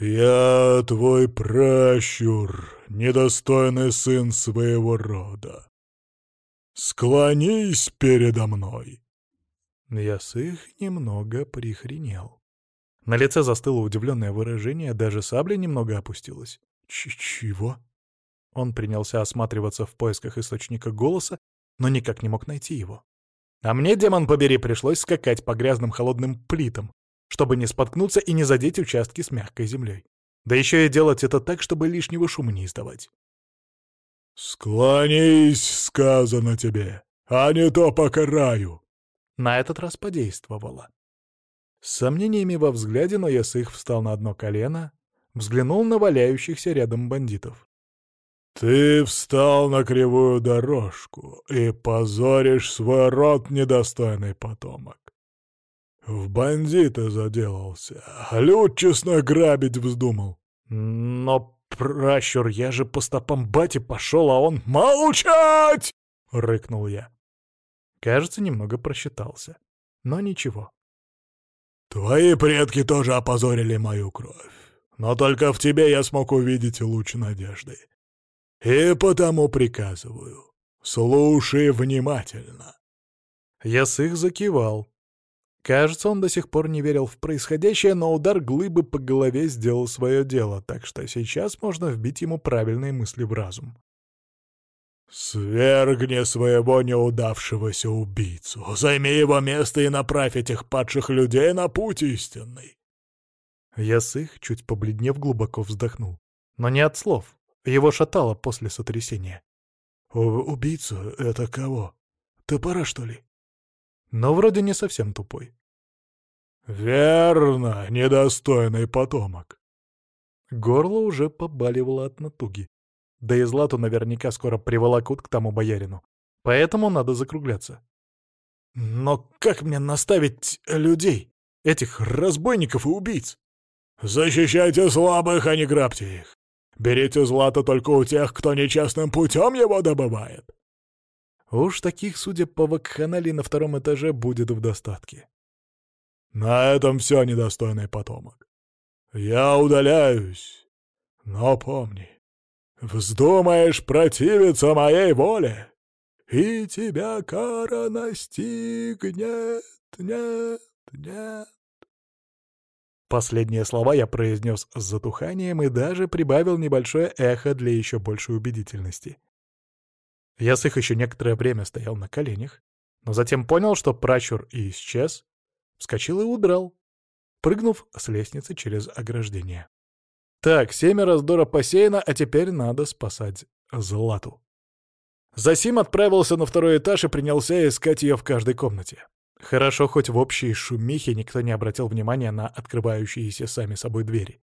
«Я твой пращур, недостойный сын своего рода. Склонись передо мной!» Ясых немного прихренел. На лице застыло удивленное выражение, даже сабля немного опустилась. Ч «Чего?» Он принялся осматриваться в поисках источника голоса, но никак не мог найти его. А мне, демон побери, пришлось скакать по грязным холодным плитам, чтобы не споткнуться и не задеть участки с мягкой землей. Да еще и делать это так, чтобы лишнего шума не издавать. «Склонись, сказано тебе, а не то покараю!» На этот раз подействовало. С сомнениями во взгляде, но Ясых встал на одно колено, взглянул на валяющихся рядом бандитов. «Ты встал на кривую дорожку и позоришь свой род, недостойный потомок. В бандита заделался, люд честно грабить вздумал». «Но, пращур, я же по стопам бати пошел, а он...» «Молчать!» — рыкнул я. Кажется, немного просчитался. Но ничего. «Твои предки тоже опозорили мою кровь, но только в тебе я смог увидеть луч надежды. И потому приказываю, слушай внимательно». Ясых закивал. Кажется, он до сих пор не верил в происходящее, но удар глыбы по голове сделал свое дело, так что сейчас можно вбить ему правильные мысли в разум. «Свергни своего неудавшегося убийцу, займи его место и направь этих падших людей на путь истинный!» Ясых, чуть побледнев, глубоко вздохнул. Но не от слов. Его шатало после сотрясения. «Убийцу — это кого? Топора, что ли?» Но вроде не совсем тупой. «Верно, недостойный потомок». Горло уже побаливало от натуги. Да и Злату наверняка скоро приволокут к тому боярину. Поэтому надо закругляться. «Но как мне наставить людей, этих разбойников и убийц?» «Защищайте слабых, а не грабьте их. Берите злато только у тех, кто нечестным путем его добывает». Уж таких, судя по вакханалии, на втором этаже будет в достатке. На этом все, недостойный потомок. Я удаляюсь, но помни, вздумаешь противиться моей воле, и тебя кара настигнет, нет, нет. Последние слова я произнес с затуханием и даже прибавил небольшое эхо для еще большей убедительности. Ясых еще некоторое время стоял на коленях, но затем понял, что прачур и исчез, вскочил и удрал, прыгнув с лестницы через ограждение. Так, семя раздора посеяно, а теперь надо спасать Злату. Засим отправился на второй этаж и принялся искать ее в каждой комнате. Хорошо, хоть в общей шумихе никто не обратил внимания на открывающиеся сами собой двери.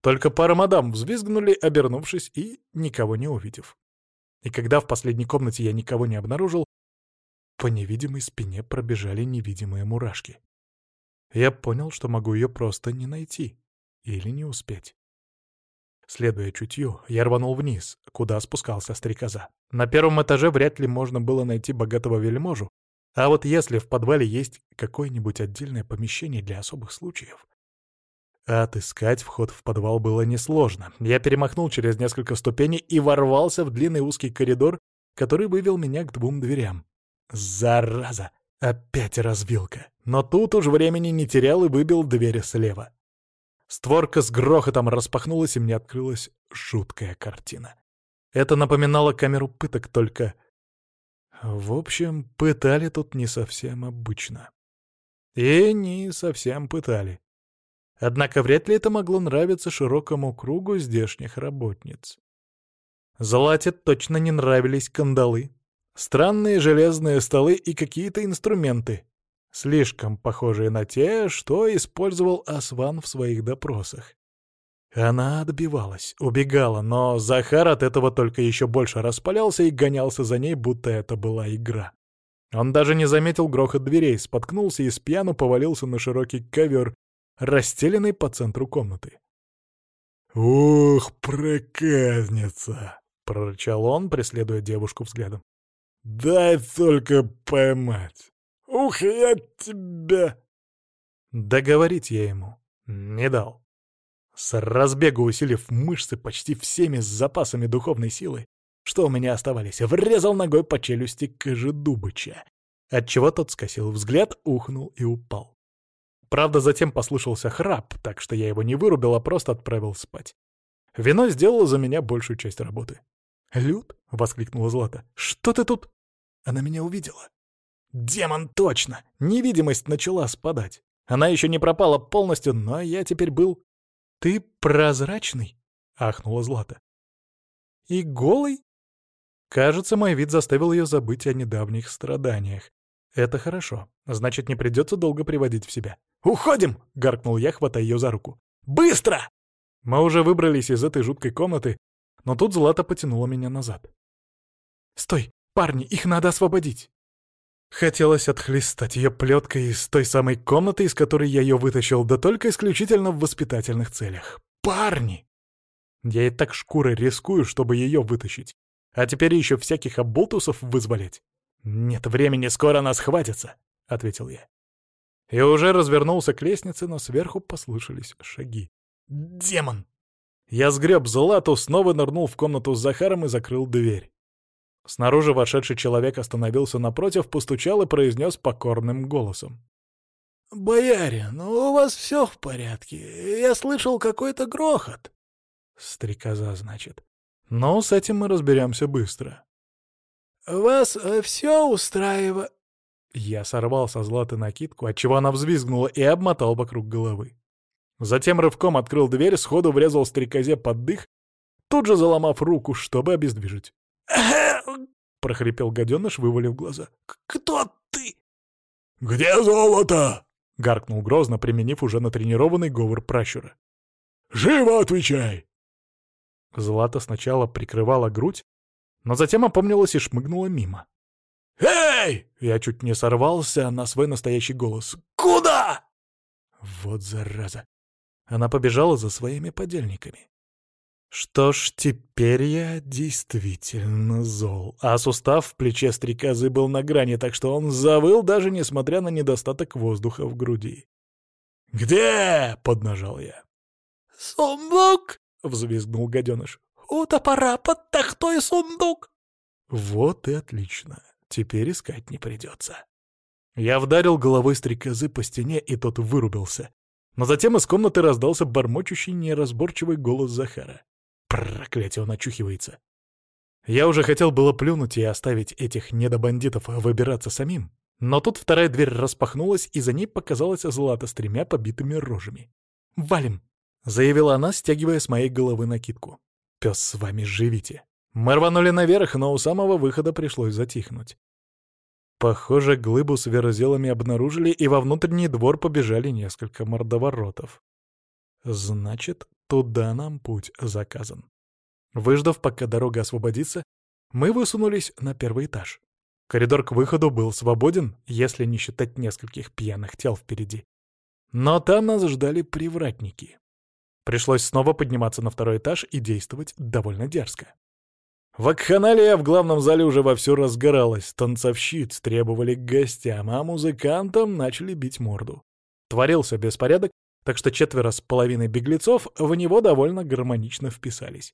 Только пара мадам взвизгнули, обернувшись и никого не увидев. И когда в последней комнате я никого не обнаружил, по невидимой спине пробежали невидимые мурашки. Я понял, что могу ее просто не найти или не успеть. Следуя чутью, я рванул вниз, куда спускался стрекоза. На первом этаже вряд ли можно было найти богатого вельможу, а вот если в подвале есть какое-нибудь отдельное помещение для особых случаев... Отыскать вход в подвал было несложно. Я перемахнул через несколько ступеней и ворвался в длинный узкий коридор, который вывел меня к двум дверям. Зараза! Опять развилка. Но тут уж времени не терял и выбил двери слева. Створка с грохотом распахнулась, и мне открылась жуткая картина. Это напоминало камеру пыток, только в общем, пытали тут не совсем обычно. И не совсем пытали. Однако вряд ли это могло нравиться широкому кругу здешних работниц. Злате точно не нравились кандалы, странные железные столы и какие-то инструменты, слишком похожие на те, что использовал Асван в своих допросах. Она отбивалась, убегала, но Захар от этого только еще больше распалялся и гонялся за ней, будто это была игра. Он даже не заметил грохот дверей, споткнулся и с пьяну повалился на широкий ковер, расстеленный по центру комнаты. «Ух, проказница!» — прорычал он, преследуя девушку взглядом. «Дай только поймать! Ух, я тебя...» Договорить я ему не дал. С разбега усилив мышцы почти всеми запасами духовной силы, что у меня оставались, врезал ногой по челюсти Кожедубыча, отчего тот скосил взгляд, ухнул и упал. Правда, затем послышался храп, так что я его не вырубил, а просто отправил спать. Вино сделало за меня большую часть работы. «Люд?» — воскликнула Злата. «Что ты тут?» Она меня увидела. «Демон, точно! Невидимость начала спадать. Она еще не пропала полностью, но я теперь был...» «Ты прозрачный?» — ахнула Злата. «И голый?» Кажется, мой вид заставил ее забыть о недавних страданиях. Это хорошо. Значит, не придется долго приводить в себя. «Уходим!» — гаркнул я, хватая ее за руку. «Быстро!» Мы уже выбрались из этой жуткой комнаты, но тут Злата потянула меня назад. «Стой! Парни, их надо освободить!» Хотелось отхлестать ее плеткой из той самой комнаты, из которой я ее вытащил, да только исключительно в воспитательных целях. «Парни!» Я и так шкурой рискую, чтобы ее вытащить. А теперь еще всяких оболтусов вызволять. «Нет времени, скоро нас хватится», — ответил я. И уже развернулся к лестнице, но сверху послышались шаги. «Демон!» Я сгреб злату, снова нырнул в комнату с Захаром и закрыл дверь. Снаружи вошедший человек остановился напротив, постучал и произнес покорным голосом. «Боярин, у вас все в порядке. Я слышал какой-то грохот». «Стрекоза, значит. Но с этим мы разберемся быстро. «Вас э, все устраивает...» Я сорвал со Златы накидку, отчего она взвизгнула и обмотал вокруг головы. Затем рывком открыл дверь, сходу врезал стрекозе под дых, тут же заломав руку, чтобы обездвижить. прохрипел гаденыш, вывалив глаза. «Кто ты?» «Где золото?» — гаркнул грозно, применив уже натренированный говор пращура. «Живо отвечай!» Злата сначала прикрывала грудь, но затем опомнилась и шмыгнула мимо. «Эй!» — я чуть не сорвался на свой настоящий голос. «Куда?» Вот зараза. Она побежала за своими подельниками. Что ж, теперь я действительно зол. А сустав в плече стрекозы был на грани, так что он завыл, даже несмотря на недостаток воздуха в груди. «Где?» — поднажал я. «Сундук!» — взвизгнул гаденыш. «У топора под тахтой сундук!» Вот и отлично. Теперь искать не придется. Я вдарил головой стрекозы по стене, и тот вырубился. Но затем из комнаты раздался бормочущий неразборчивый голос Захара. Проклятие, он очухивается. Я уже хотел было плюнуть и оставить этих недобандитов выбираться самим. Но тут вторая дверь распахнулась, и за ней показалась Злата с тремя побитыми рожами. «Валим!» — заявила она, стягивая с моей головы накидку. «Пес с вами, живите!» Мы рванули наверх, но у самого выхода пришлось затихнуть. Похоже, глыбу с верзелами обнаружили, и во внутренний двор побежали несколько мордоворотов. Значит, туда нам путь заказан. Выждав, пока дорога освободится, мы высунулись на первый этаж. Коридор к выходу был свободен, если не считать нескольких пьяных тел впереди. Но там нас ждали привратники. Пришлось снова подниматься на второй этаж и действовать довольно дерзко. Вакханалия в главном зале уже вовсю разгоралась, танцовщиц требовали к гостям, а музыкантам начали бить морду. Творился беспорядок, так что четверо с половиной беглецов в него довольно гармонично вписались.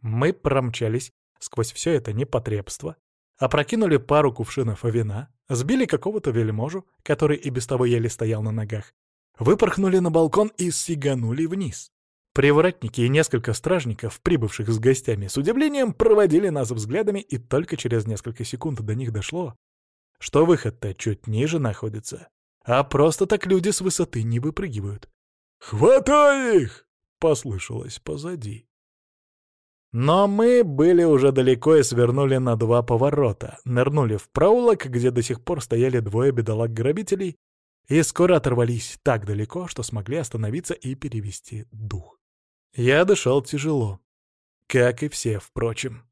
Мы промчались сквозь все это непотребство, опрокинули пару кувшинов вина, сбили какого-то вельможу, который и без того еле стоял на ногах, выпорхнули на балкон и сиганули вниз. Привратники и несколько стражников, прибывших с гостями, с удивлением проводили нас взглядами, и только через несколько секунд до них дошло, что выход-то чуть ниже находится, а просто так люди с высоты не выпрыгивают. «Хватай их!» — послышалось позади. Но мы были уже далеко и свернули на два поворота, нырнули в проулок, где до сих пор стояли двое бедолаг-грабителей, и скоро оторвались так далеко, что смогли остановиться и перевести дух. Я дышал тяжело. Как и все, впрочем.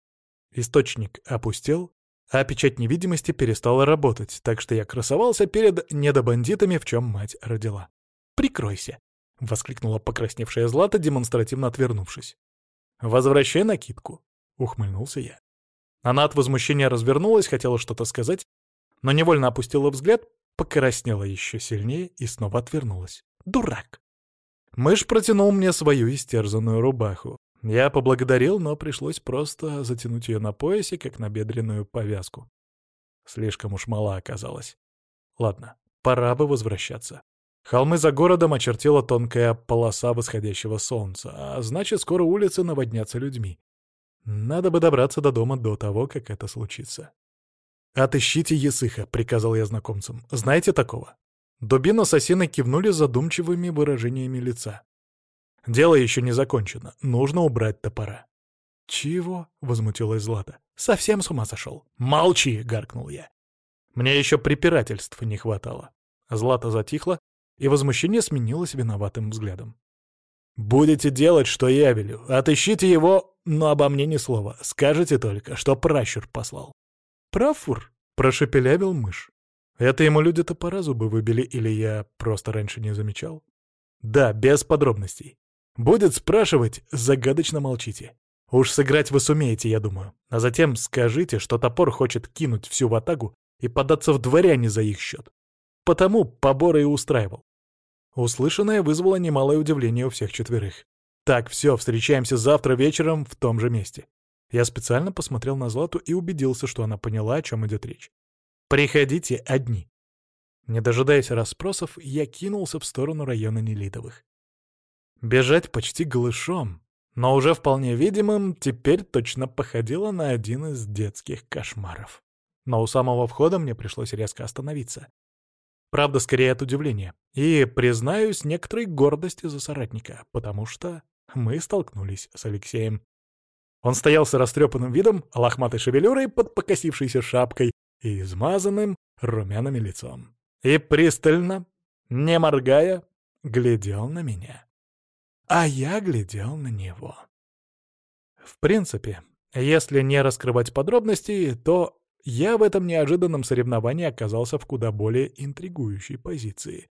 Источник опустел, а печать невидимости перестала работать, так что я красовался перед недобандитами, в чем мать родила. «Прикройся!» — воскликнула покрасневшая Злата, демонстративно отвернувшись. «Возвращай накидку!» — ухмыльнулся я. Она от возмущения развернулась, хотела что-то сказать, но невольно опустила взгляд, покраснела еще сильнее и снова отвернулась. «Дурак!» Мышь протянул мне свою истерзанную рубаху. Я поблагодарил, но пришлось просто затянуть ее на поясе, как на бедренную повязку. Слишком уж мала оказалась. Ладно, пора бы возвращаться. Холмы за городом очертила тонкая полоса восходящего солнца, а значит, скоро улицы наводнятся людьми. Надо бы добраться до дома до того, как это случится. «Отыщите Есыха», — приказал я знакомцам. «Знаете такого?» Дубина с осиной кивнули задумчивыми выражениями лица. «Дело еще не закончено. Нужно убрать топора». «Чего?» — возмутилась Злата. «Совсем с ума сошел». «Молчи!» — гаркнул я. Мне еще препирательств не хватало. Злата затихла, и возмущение сменилось виноватым взглядом. «Будете делать, что я велю. Отыщите его, но обо мне ни слова. Скажите только, что пращур послал». «Прафур?» — прошепелявил мышь. Это ему люди-то по разу бы выбили, или я просто раньше не замечал? Да, без подробностей. Будет спрашивать, загадочно молчите. Уж сыграть вы сумеете, я думаю. А затем скажите, что топор хочет кинуть всю ватагу и податься в дворяне за их счет. Потому поборы и устраивал. Услышанное вызвало немалое удивление у всех четверых. Так, все, встречаемся завтра вечером в том же месте. Я специально посмотрел на Злату и убедился, что она поняла, о чем идет речь. Приходите одни. Не дожидаясь расспросов, я кинулся в сторону района Нелидовых. Бежать почти голышом, но уже вполне видимым, теперь точно походило на один из детских кошмаров. Но у самого входа мне пришлось резко остановиться. Правда, скорее от удивления. И, признаюсь, некоторой гордости за соратника, потому что мы столкнулись с Алексеем. Он стоял с растрепанным видом, лохматой шевелюрой под покосившейся шапкой и измазанным румяными лицом. И пристально, не моргая, глядел на меня. А я глядел на него. В принципе, если не раскрывать подробности, то я в этом неожиданном соревновании оказался в куда более интригующей позиции.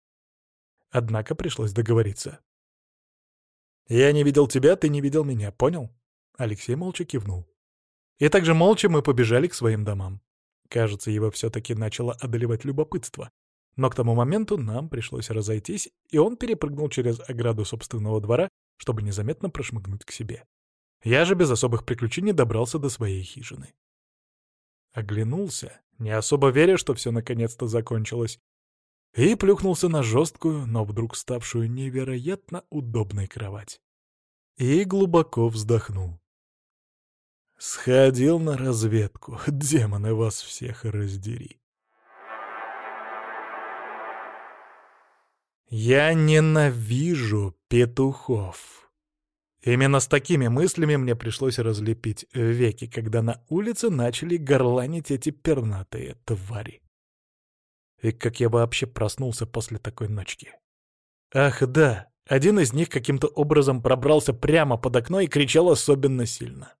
Однако пришлось договориться. «Я не видел тебя, ты не видел меня, понял?» Алексей молча кивнул. И также молча мы побежали к своим домам. Кажется, его все-таки начало одолевать любопытство. Но к тому моменту нам пришлось разойтись, и он перепрыгнул через ограду собственного двора, чтобы незаметно прошмыгнуть к себе. Я же без особых приключений добрался до своей хижины. Оглянулся, не особо веря, что все наконец-то закончилось, и плюхнулся на жесткую, но вдруг ставшую невероятно удобной кровать. И глубоко вздохнул. Сходил на разведку. Демоны вас всех раздери. Я ненавижу петухов. Именно с такими мыслями мне пришлось разлепить веки, когда на улице начали горланить эти пернатые твари. И как я вообще проснулся после такой ночки? Ах да, один из них каким-то образом пробрался прямо под окно и кричал особенно сильно.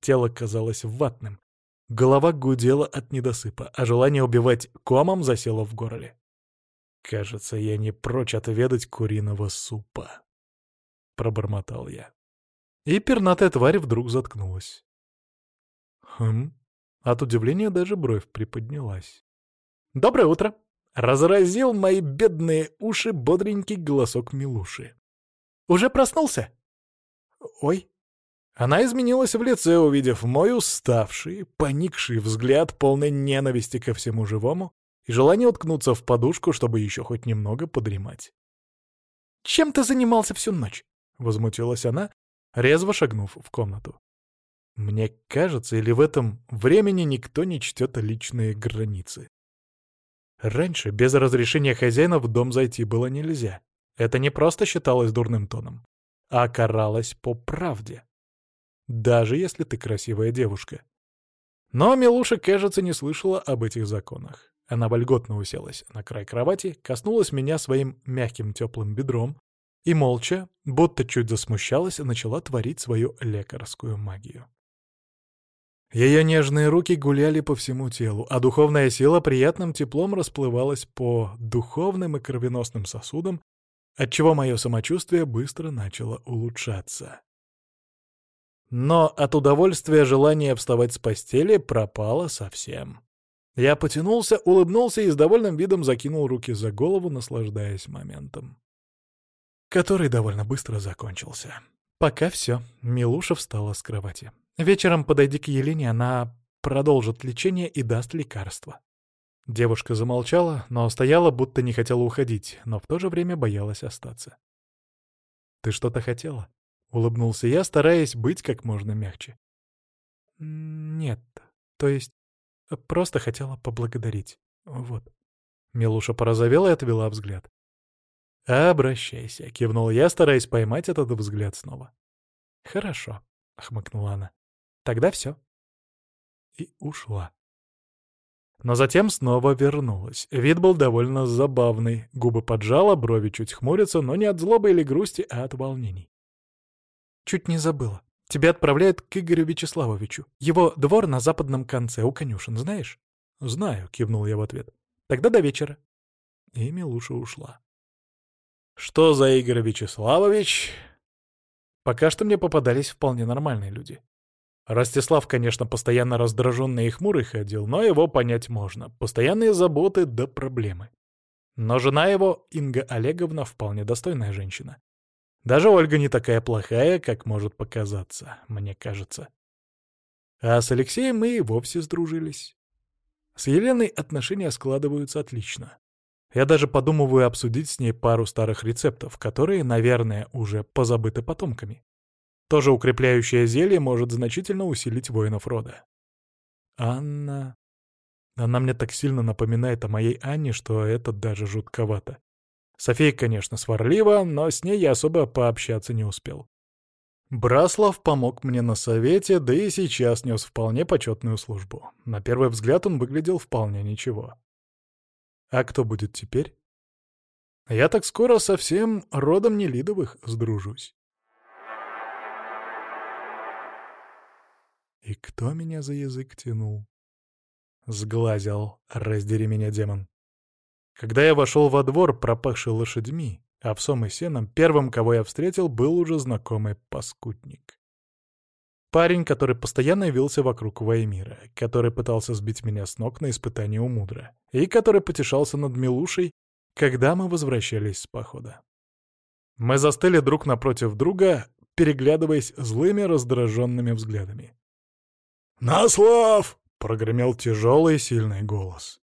Тело казалось ватным. Голова гудела от недосыпа, а желание убивать комом засело в горле. «Кажется, я не прочь отведать куриного супа», — пробормотал я. И пернатая тварь вдруг заткнулась. Хм, от удивления даже бровь приподнялась. «Доброе утро!» — разразил мои бедные уши бодренький голосок Милуши. «Уже проснулся?» «Ой!» Она изменилась в лице, увидев мой уставший, поникший взгляд, полный ненависти ко всему живому и желание уткнуться в подушку, чтобы еще хоть немного подремать. «Чем ты занимался всю ночь?» — возмутилась она, резво шагнув в комнату. Мне кажется, или в этом времени никто не чтет личные границы. Раньше без разрешения хозяина в дом зайти было нельзя. Это не просто считалось дурным тоном, а каралось по правде даже если ты красивая девушка. Но Милуша, кажется, не слышала об этих законах. Она вольготно уселась на край кровати, коснулась меня своим мягким теплым бедром и молча, будто чуть засмущалась, начала творить свою лекарскую магию. Ее нежные руки гуляли по всему телу, а духовная сила приятным теплом расплывалась по духовным и кровеносным сосудам, отчего мое самочувствие быстро начало улучшаться. Но от удовольствия желание вставать с постели пропало совсем. Я потянулся, улыбнулся и с довольным видом закинул руки за голову, наслаждаясь моментом. который довольно быстро закончился. Пока все, Милуша встала с кровати. Вечером подойди к Елене, она продолжит лечение и даст лекарство. Девушка замолчала, но стояла, будто не хотела уходить, но в то же время боялась остаться. «Ты что-то хотела?» — улыбнулся я, стараясь быть как можно мягче. «Нет, то есть просто хотела поблагодарить. Вот». Милуша порозовела и отвела взгляд. «Обращайся», — кивнул я, стараясь поймать этот взгляд снова. «Хорошо», — хмыкнула она. «Тогда все». И ушла. Но затем снова вернулась. Вид был довольно забавный. Губы поджала, брови чуть хмурятся, но не от злобы или грусти, а от волнений. «Чуть не забыла. Тебя отправляют к Игорю Вячеславовичу. Его двор на западном конце, у конюшен, знаешь?» «Знаю», — кивнул я в ответ. «Тогда до вечера». И Милуша ушла. Что за Игорь Вячеславович? Пока что мне попадались вполне нормальные люди. Ростислав, конечно, постоянно раздраженный и хмурый ходил, но его понять можно. Постоянные заботы да проблемы. Но жена его, Инга Олеговна, вполне достойная женщина. Даже Ольга не такая плохая, как может показаться, мне кажется. А с Алексеем мы и вовсе сдружились. С Еленой отношения складываются отлично. Я даже подумываю обсудить с ней пару старых рецептов, которые, наверное, уже позабыты потомками. Тоже укрепляющее зелье может значительно усилить воинов рода. Анна... Она мне так сильно напоминает о моей Анне, что это даже жутковато. София, конечно, сварлива, но с ней я особо пообщаться не успел. Браслав помог мне на совете, да и сейчас нес вполне почетную службу. На первый взгляд он выглядел вполне ничего. А кто будет теперь? Я так скоро совсем родом Нелидовых сдружусь. И кто меня за язык тянул? Сглазил, раздери меня, демон. Когда я вошел во двор, пропахший лошадьми, овсом и сеном, первым, кого я встретил, был уже знакомый паскудник. Парень, который постоянно явился вокруг Ваймира, который пытался сбить меня с ног на испытании у Мудра, и который потешался над Милушей, когда мы возвращались с похода. Мы застыли друг напротив друга, переглядываясь злыми раздраженными взглядами. «Наслав!» — прогремел тяжелый сильный голос.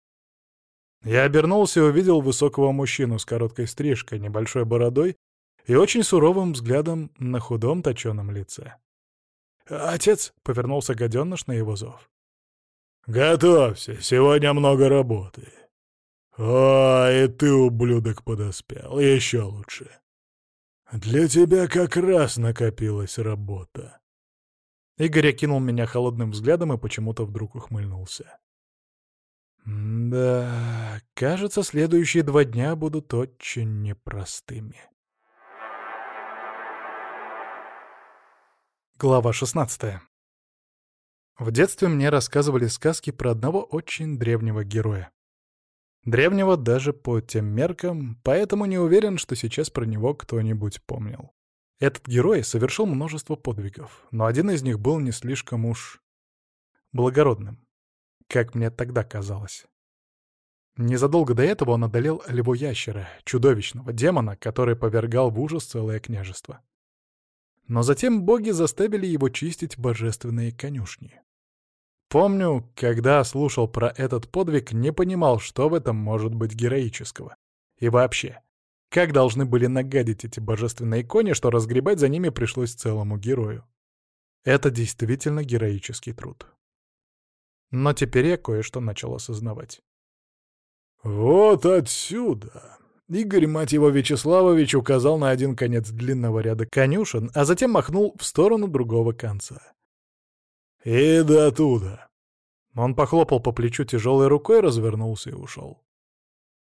Я обернулся и увидел высокого мужчину с короткой стрижкой, небольшой бородой и очень суровым взглядом на худом точеном лице. «Отец!» — повернулся гаденыш на его зов. «Готовься, сегодня много работы. О, и ты, ублюдок, подоспел, еще лучше. Для тебя как раз накопилась работа». Игорь окинул меня холодным взглядом и почему-то вдруг ухмыльнулся. «Да, кажется, следующие два дня будут очень непростыми». Глава 16. В детстве мне рассказывали сказки про одного очень древнего героя. Древнего даже по тем меркам, поэтому не уверен, что сейчас про него кто-нибудь помнил. Этот герой совершил множество подвигов, но один из них был не слишком уж благородным, как мне тогда казалось. Незадолго до этого он одолел львоящера, чудовищного демона, который повергал в ужас целое княжество. Но затем боги заставили его чистить божественные конюшни. Помню, когда слушал про этот подвиг, не понимал, что в этом может быть героического. И вообще, как должны были нагадить эти божественные кони, что разгребать за ними пришлось целому герою. Это действительно героический труд. Но теперь я кое-что начал осознавать. «Вот отсюда!» Игорь, мать его, Вячеславович указал на один конец длинного ряда конюшен, а затем махнул в сторону другого конца. «И до туда!» Он похлопал по плечу тяжелой рукой, развернулся и ушел.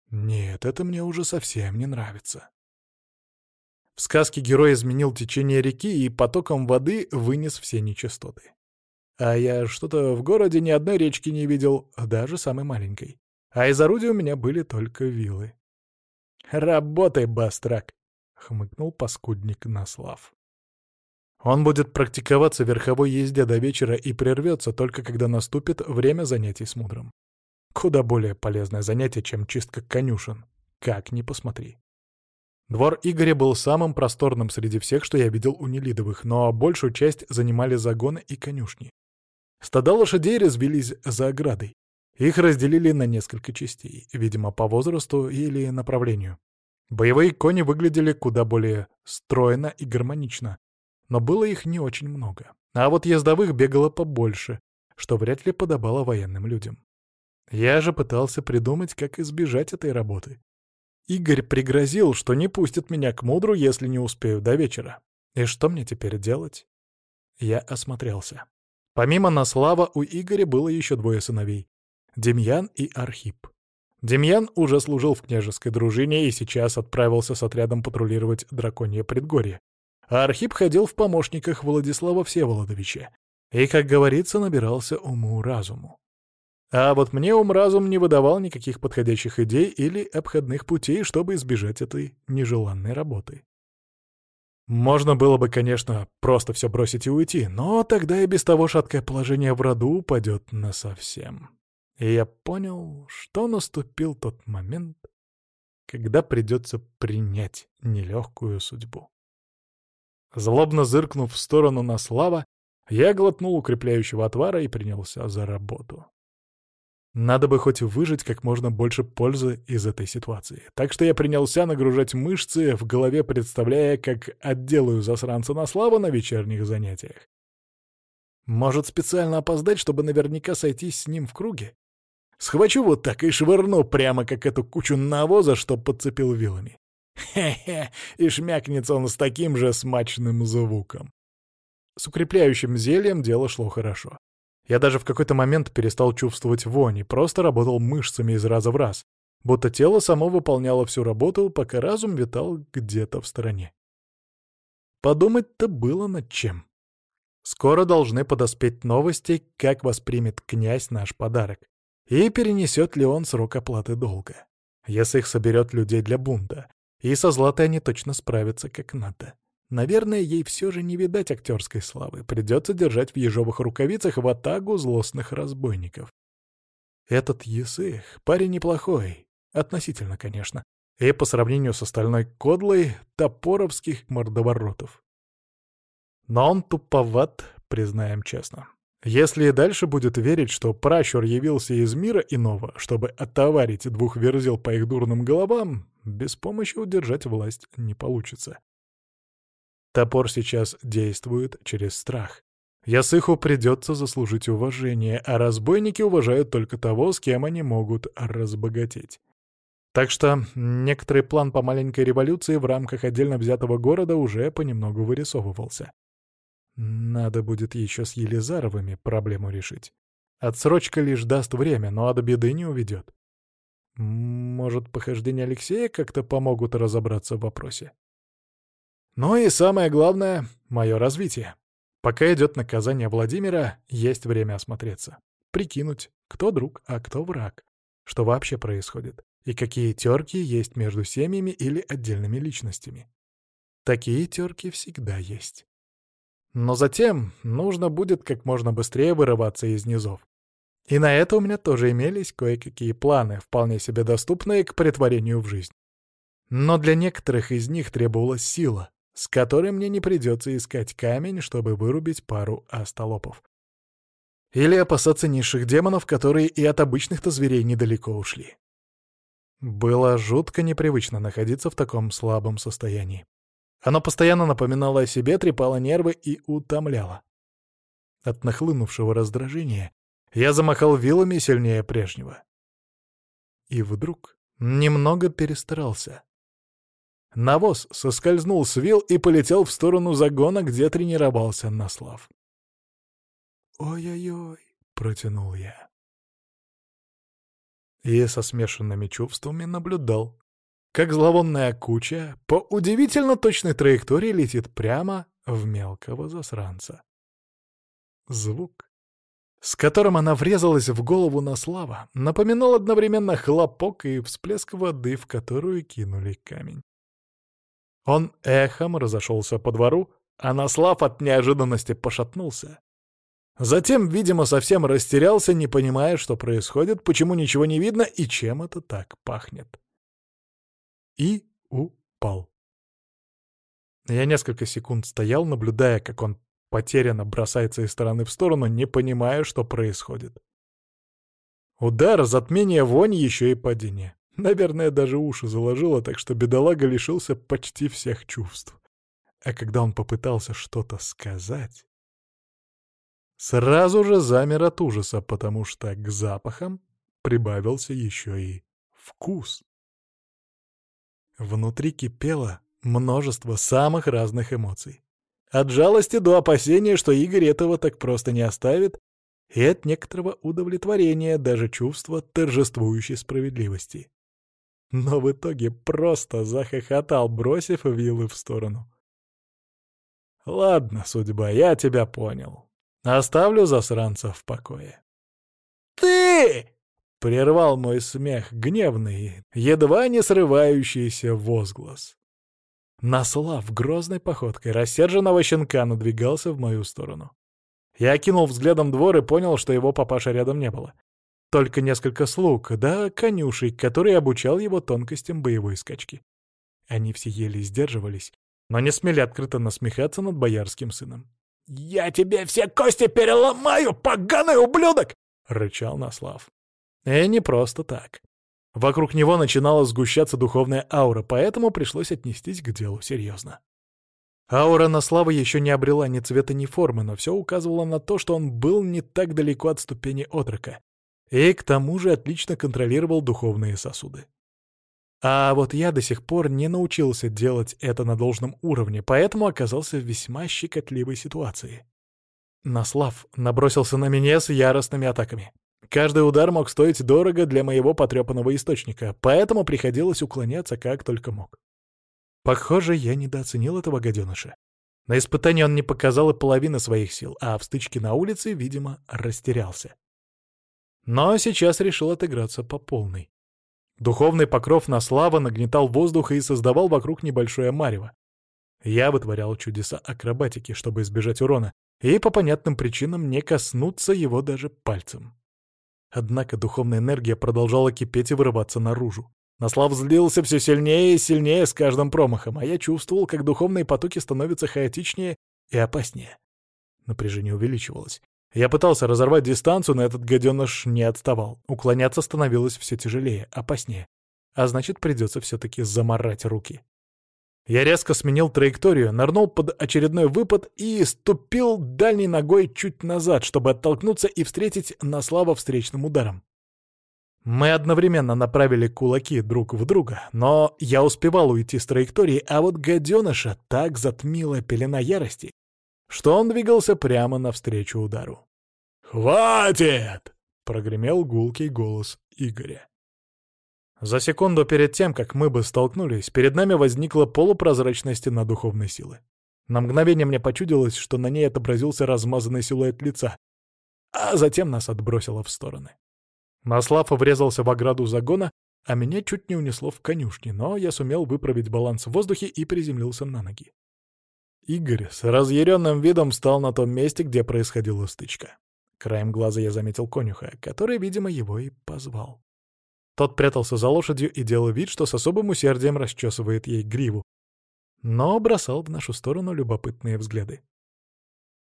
«Нет, это мне уже совсем не нравится». В сказке герой изменил течение реки и потоком воды вынес все нечистоты. А я что-то в городе ни одной речки не видел, даже самой маленькой. А из орудий у меня были только вилы. «Работай, Бастрак!» — хмыкнул паскудник Наслав. Он будет практиковаться в верховой езде до вечера и прервется только когда наступит время занятий с мудром. Куда более полезное занятие, чем чистка конюшен. Как ни посмотри. Двор Игоря был самым просторным среди всех, что я видел у Нелидовых, но большую часть занимали загоны и конюшни. Стада лошадей разбились за оградой. Их разделили на несколько частей, видимо, по возрасту или направлению. Боевые кони выглядели куда более стройно и гармонично, но было их не очень много. А вот ездовых бегало побольше, что вряд ли подобало военным людям. Я же пытался придумать, как избежать этой работы. Игорь пригрозил, что не пустит меня к мудру, если не успею до вечера. И что мне теперь делать? Я осмотрелся. Помимо Наслава у Игоря было еще двое сыновей — Демьян и Архип. Демьян уже служил в княжеской дружине и сейчас отправился с отрядом патрулировать драконье предгорье. А Архип ходил в помощниках Владислава Всеволодовича и, как говорится, набирался уму-разуму. А вот мне ум-разум не выдавал никаких подходящих идей или обходных путей, чтобы избежать этой нежеланной работы. Можно было бы, конечно, просто все бросить и уйти, но тогда и без того шаткое положение в роду упадет насовсем. И я понял, что наступил тот момент, когда придется принять нелегкую судьбу. Злобно зыркнув в сторону на слава, я глотнул укрепляющего отвара и принялся за работу. Надо бы хоть выжить как можно больше пользы из этой ситуации. Так что я принялся нагружать мышцы, в голове представляя, как отделаю засранца на славу на вечерних занятиях. Может, специально опоздать, чтобы наверняка сойтись с ним в круге? Схвачу вот так и швырну прямо как эту кучу навоза, что подцепил вилами. Хе-хе, и шмякнется он с таким же смачным звуком. С укрепляющим зельем дело шло хорошо. Я даже в какой-то момент перестал чувствовать вонь и просто работал мышцами из раза в раз, будто тело само выполняло всю работу, пока разум витал где-то в стороне. Подумать-то было над чем. Скоро должны подоспеть новости, как воспримет князь наш подарок. И перенесет ли он срок оплаты долга? Если их соберет людей для бунта. И со Златой они точно справятся как надо. Наверное, ей все же не видать актерской славы. Придется держать в ежовых рукавицах в атагу злостных разбойников. Этот Есых парень неплохой. Относительно, конечно. И по сравнению с остальной кодлой топоровских мордоворотов. Но он туповат, признаем честно. Если и дальше будет верить, что пращур явился из мира иного, чтобы отоварить двух верзил по их дурным головам, без помощи удержать власть не получится. Топор сейчас действует через страх. Ясыху придется заслужить уважение, а разбойники уважают только того, с кем они могут разбогатеть. Так что некоторый план по маленькой революции в рамках отдельно взятого города уже понемногу вырисовывался. Надо будет еще с Елизаровыми проблему решить. Отсрочка лишь даст время, но от беды не уведет. Может, похождения Алексея как-то помогут разобраться в вопросе? Ну и самое главное — мое развитие. Пока идет наказание Владимира, есть время осмотреться. Прикинуть, кто друг, а кто враг. Что вообще происходит. И какие терки есть между семьями или отдельными личностями. Такие терки всегда есть. Но затем нужно будет как можно быстрее вырываться из низов. И на это у меня тоже имелись кое-какие планы, вполне себе доступные к притворению в жизнь. Но для некоторых из них требовалась сила, с которой мне не придется искать камень, чтобы вырубить пару остолопов. Или опасаться низших демонов, которые и от обычных-то зверей недалеко ушли. Было жутко непривычно находиться в таком слабом состоянии. Оно постоянно напоминало о себе, трепало нервы и утомляло. От нахлынувшего раздражения я замахал вилами сильнее прежнего. И вдруг немного перестарался. Навоз соскользнул с вил и полетел в сторону загона, где тренировался Наслав. «Ой-ой-ой», — протянул я. И со смешанными чувствами наблюдал, как зловонная куча по удивительно точной траектории летит прямо в мелкого засранца. Звук, с которым она врезалась в голову на слава, напоминал одновременно хлопок и всплеск воды, в которую кинули камень. Он эхом разошелся по двору, а Наслав от неожиданности пошатнулся. Затем, видимо, совсем растерялся, не понимая, что происходит, почему ничего не видно и чем это так пахнет и упал. Я несколько секунд стоял, наблюдая, как он потерянно бросается из стороны в сторону, не понимая, что происходит. Удар, затмение вонь, еще и падение. Наверное, даже уши заложило, так что бедолага лишился почти всех чувств. А когда он попытался что-то сказать, сразу же замер от ужаса, потому что к запахам прибавился еще и вкус. Внутри кипело множество самых разных эмоций. От жалости до опасения, что Игорь этого так просто не оставит, и от некоторого удовлетворения, даже чувства торжествующей справедливости. Но в итоге просто захохотал, бросив вилы в сторону. «Ладно, судьба, я тебя понял. Оставлю засранца в покое». «Ты!» — прервал мой смех гневный, едва не срывающийся возглас. Наслав грозной походкой рассерженного щенка надвигался в мою сторону. Я окинул взглядом двор и понял, что его папаша рядом не было. Только несколько слуг, да конюшей, который обучал его тонкостям боевой скачки. Они все еле сдерживались, но не смели открыто насмехаться над боярским сыном. «Я тебе все кости переломаю, поганый ублюдок!» — рычал Наслав. И не просто так. Вокруг него начинала сгущаться духовная аура, поэтому пришлось отнестись к делу серьезно. Аура Наслава еще не обрела ни цвета, ни формы, но все указывало на то, что он был не так далеко от ступени отрока. И к тому же отлично контролировал духовные сосуды. А вот я до сих пор не научился делать это на должном уровне, поэтому оказался в весьма щекотливой ситуации. Наслав набросился на меня с яростными атаками. Каждый удар мог стоить дорого для моего потрепанного источника, поэтому приходилось уклоняться как только мог. Похоже, я недооценил этого гаденыша. На испытании он не показал и половины своих сил, а в стычке на улице, видимо, растерялся. Но сейчас решил отыграться по полной. Духовный покров на слава нагнетал воздух и создавал вокруг небольшое марево. Я вытворял чудеса акробатики, чтобы избежать урона, и по понятным причинам не коснуться его даже пальцем. Однако духовная энергия продолжала кипеть и вырываться наружу. Наслав злился все сильнее и сильнее с каждым промахом, а я чувствовал, как духовные потоки становятся хаотичнее и опаснее. Напряжение увеличивалось. Я пытался разорвать дистанцию, но этот гаденыш не отставал. Уклоняться становилось все тяжелее, опаснее. А значит, придется все-таки заморать руки. Я резко сменил траекторию, нырнул под очередной выпад и ступил дальней ногой чуть назад, чтобы оттолкнуться и встретить Наслава встречным ударом. Мы одновременно направили кулаки друг в друга, но я успевал уйти с траектории, а вот гаденыша так затмила пелена ярости, что он двигался прямо навстречу удару. «Хватит!» — прогремел гулкий голос Игоря. За секунду перед тем, как мы бы столкнулись, перед нами возникла полупрозрачная стена духовной силы. На мгновение мне почудилось, что на ней отобразился размазанный силуэт лица, а затем нас отбросило в стороны. Маслав врезался в ограду загона, а меня чуть не унесло в конюшни, но я сумел выправить баланс в воздухе и приземлился на ноги. Игорь с разъяренным видом встал на том месте, где происходила стычка. Краем глаза я заметил конюха, который, видимо, его и позвал. Тот прятался за лошадью и делал вид, что с особым усердием расчесывает ей гриву, но бросал в нашу сторону любопытные взгляды.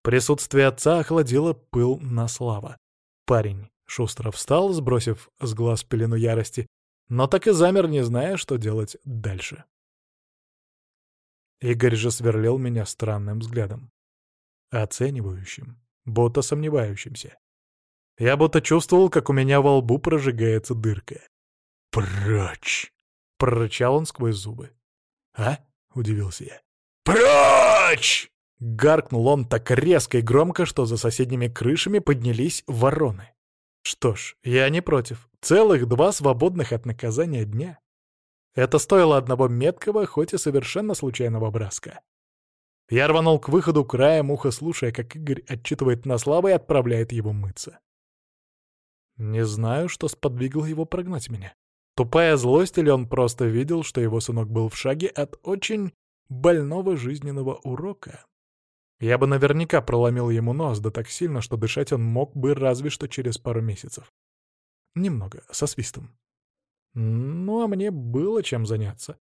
Присутствие отца охладило пыл на слава. Парень шустро встал, сбросив с глаз пелену ярости, но так и замер, не зная, что делать дальше. Игорь же сверлил меня странным взглядом. Оценивающим, будто сомневающимся. Я будто чувствовал, как у меня во лбу прожигается дырка. «Прочь!» — прорычал он сквозь зубы. «А?» — удивился я. «Прочь!» — гаркнул он так резко и громко, что за соседними крышами поднялись вороны. Что ж, я не против. Целых два свободных от наказания дня. Это стоило одного меткого, хоть и совершенно случайного браска. Я рванул к выходу, краем уха слушая, как Игорь отчитывает на славу и отправляет его мыться. Не знаю, что сподвигло его прогнать меня. Тупая злость или он просто видел, что его сынок был в шаге от очень больного жизненного урока? Я бы наверняка проломил ему нос, да так сильно, что дышать он мог бы разве что через пару месяцев. Немного, со свистом. Ну, а мне было чем заняться.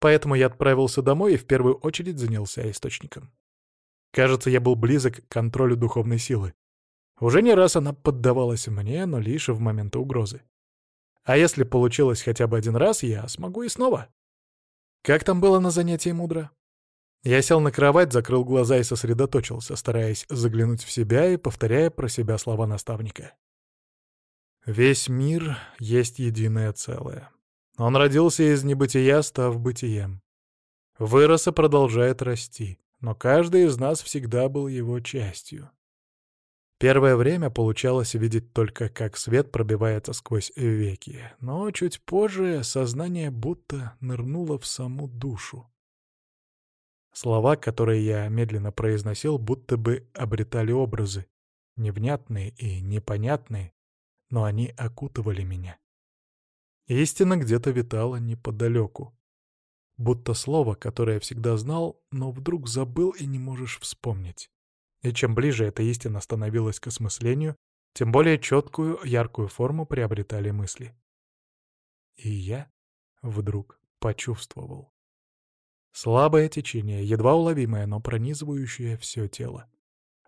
Поэтому я отправился домой и в первую очередь занялся источником. Кажется, я был близок к контролю духовной силы. Уже не раз она поддавалась мне, но лишь в моменты угрозы. А если получилось хотя бы один раз, я смогу и снова. Как там было на занятии мудро? Я сел на кровать, закрыл глаза и сосредоточился, стараясь заглянуть в себя и повторяя про себя слова наставника. Весь мир есть единое целое. Он родился из небытия, став бытием. Вырос и продолжает расти, но каждый из нас всегда был его частью. Первое время получалось видеть только, как свет пробивается сквозь веки, но чуть позже сознание будто нырнуло в саму душу. Слова, которые я медленно произносил, будто бы обретали образы, невнятные и непонятные, но они окутывали меня. Истина где-то витала неподалеку. Будто слово, которое я всегда знал, но вдруг забыл и не можешь вспомнить. И чем ближе эта истина становилась к осмыслению, тем более четкую, яркую форму приобретали мысли. И я вдруг почувствовал. Слабое течение, едва уловимое, но пронизывающее все тело.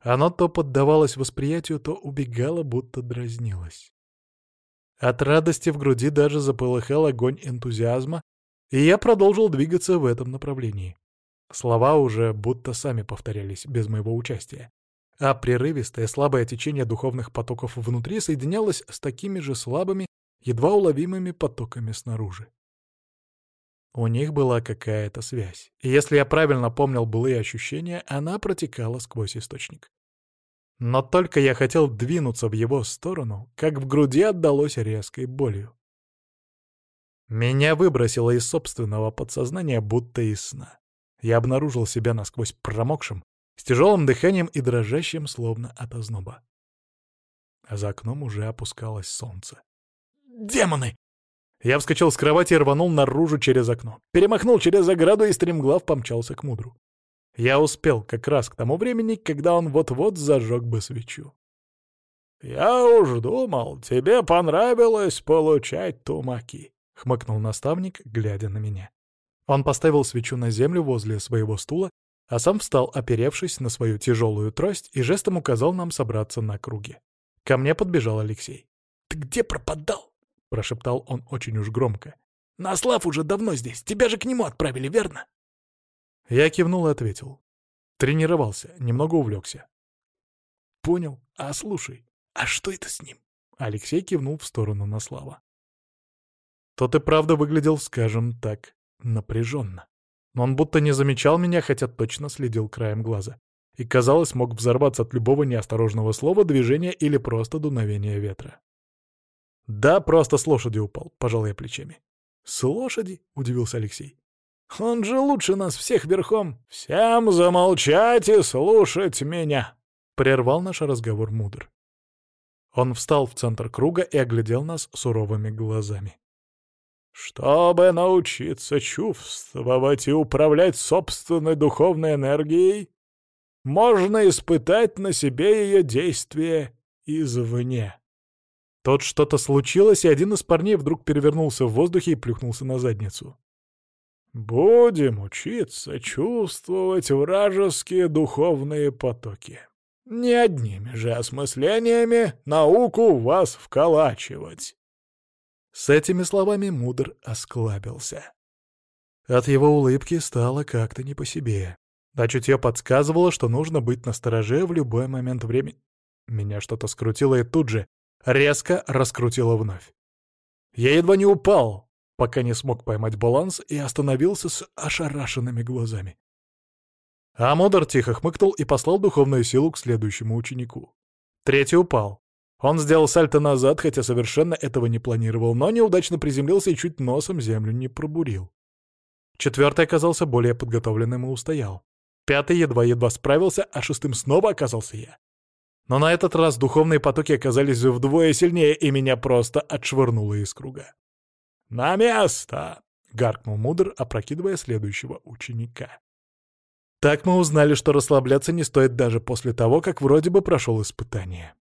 Оно то поддавалось восприятию, то убегало, будто дразнилось. От радости в груди даже запылыхал огонь энтузиазма, и я продолжил двигаться в этом направлении. Слова уже будто сами повторялись, без моего участия. А прерывистое слабое течение духовных потоков внутри соединялось с такими же слабыми, едва уловимыми потоками снаружи. У них была какая-то связь, и если я правильно помнил былые ощущения, она протекала сквозь источник. Но только я хотел двинуться в его сторону, как в груди отдалось резкой болью. Меня выбросило из собственного подсознания, будто из сна. Я обнаружил себя насквозь промокшим, с тяжелым дыханием и дрожащим, словно от озноба. За окном уже опускалось солнце. «Демоны!» Я вскочил с кровати и рванул наружу через окно. Перемахнул через ограду и стремглав помчался к мудру. Я успел как раз к тому времени, когда он вот-вот зажег бы свечу. «Я уж думал, тебе понравилось получать тумаки», — хмыкнул наставник, глядя на меня. Он поставил свечу на землю возле своего стула, а сам встал, оперевшись на свою тяжелую трость, и жестом указал нам собраться на круге. Ко мне подбежал Алексей. «Ты где пропадал?» — прошептал он очень уж громко. «Наслав уже давно здесь, тебя же к нему отправили, верно?» Я кивнул и ответил. Тренировался, немного увлекся. «Понял. А слушай, а что это с ним?» Алексей кивнул в сторону Наслава. Тот и правда выглядел, скажем так, напряженно. Но он будто не замечал меня, хотя точно следил краем глаза. И, казалось, мог взорваться от любого неосторожного слова, движения или просто дуновения ветра. «Да, просто с лошади упал», — пожал я плечами. «С лошади?» — удивился Алексей. Он же лучше нас всех верхом. Всем замолчать и слушать меня!» — прервал наш разговор мудр. Он встал в центр круга и оглядел нас суровыми глазами. «Чтобы научиться чувствовать и управлять собственной духовной энергией, можно испытать на себе ее действие извне». Тут что-то случилось, и один из парней вдруг перевернулся в воздухе и плюхнулся на задницу. Будем учиться чувствовать вражеские духовные потоки. Не одними же осмыслениями науку вас вколачивать. С этими словами Мудр осклабился. От его улыбки стало как-то не по себе. А чутье подсказывало, что нужно быть настороже в любой момент времени. Меня что-то скрутило и тут же резко раскрутило вновь. Я едва не упал, пока не смог поймать баланс и остановился с ошарашенными глазами. Амодар тихо хмыкнул и послал духовную силу к следующему ученику. Третий упал. Он сделал сальто назад, хотя совершенно этого не планировал, но неудачно приземлился и чуть носом землю не пробурил. Четвертый оказался более подготовленным и устоял. Пятый едва-едва справился, а шестым снова оказался я. Но на этот раз духовные потоки оказались вдвое сильнее, и меня просто отшвырнуло из круга. «На место!» — гаркнул Мудр, опрокидывая следующего ученика. Так мы узнали, что расслабляться не стоит даже после того, как вроде бы прошел испытание.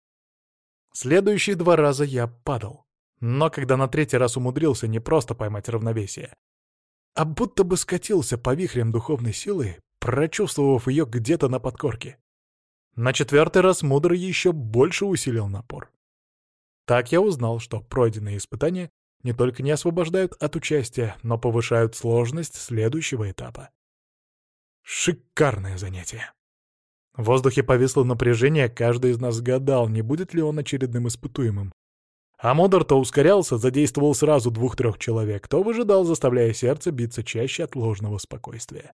Следующие два раза я падал. Но когда на третий раз умудрился не просто поймать равновесие, а будто бы скатился по вихрям духовной силы, прочувствовав ее где-то на подкорке. На четвертый раз Мудрый еще больше усилил напор. Так я узнал, что пройденные испытания не только не освобождают от участия, но повышают сложность следующего этапа. Шикарное занятие. В воздухе повисло напряжение, каждый из нас гадал, не будет ли он очередным испытуемым. А Модер то ускорялся, задействовал сразу двух-трех человек, то выжидал, заставляя сердце биться чаще от ложного спокойствия.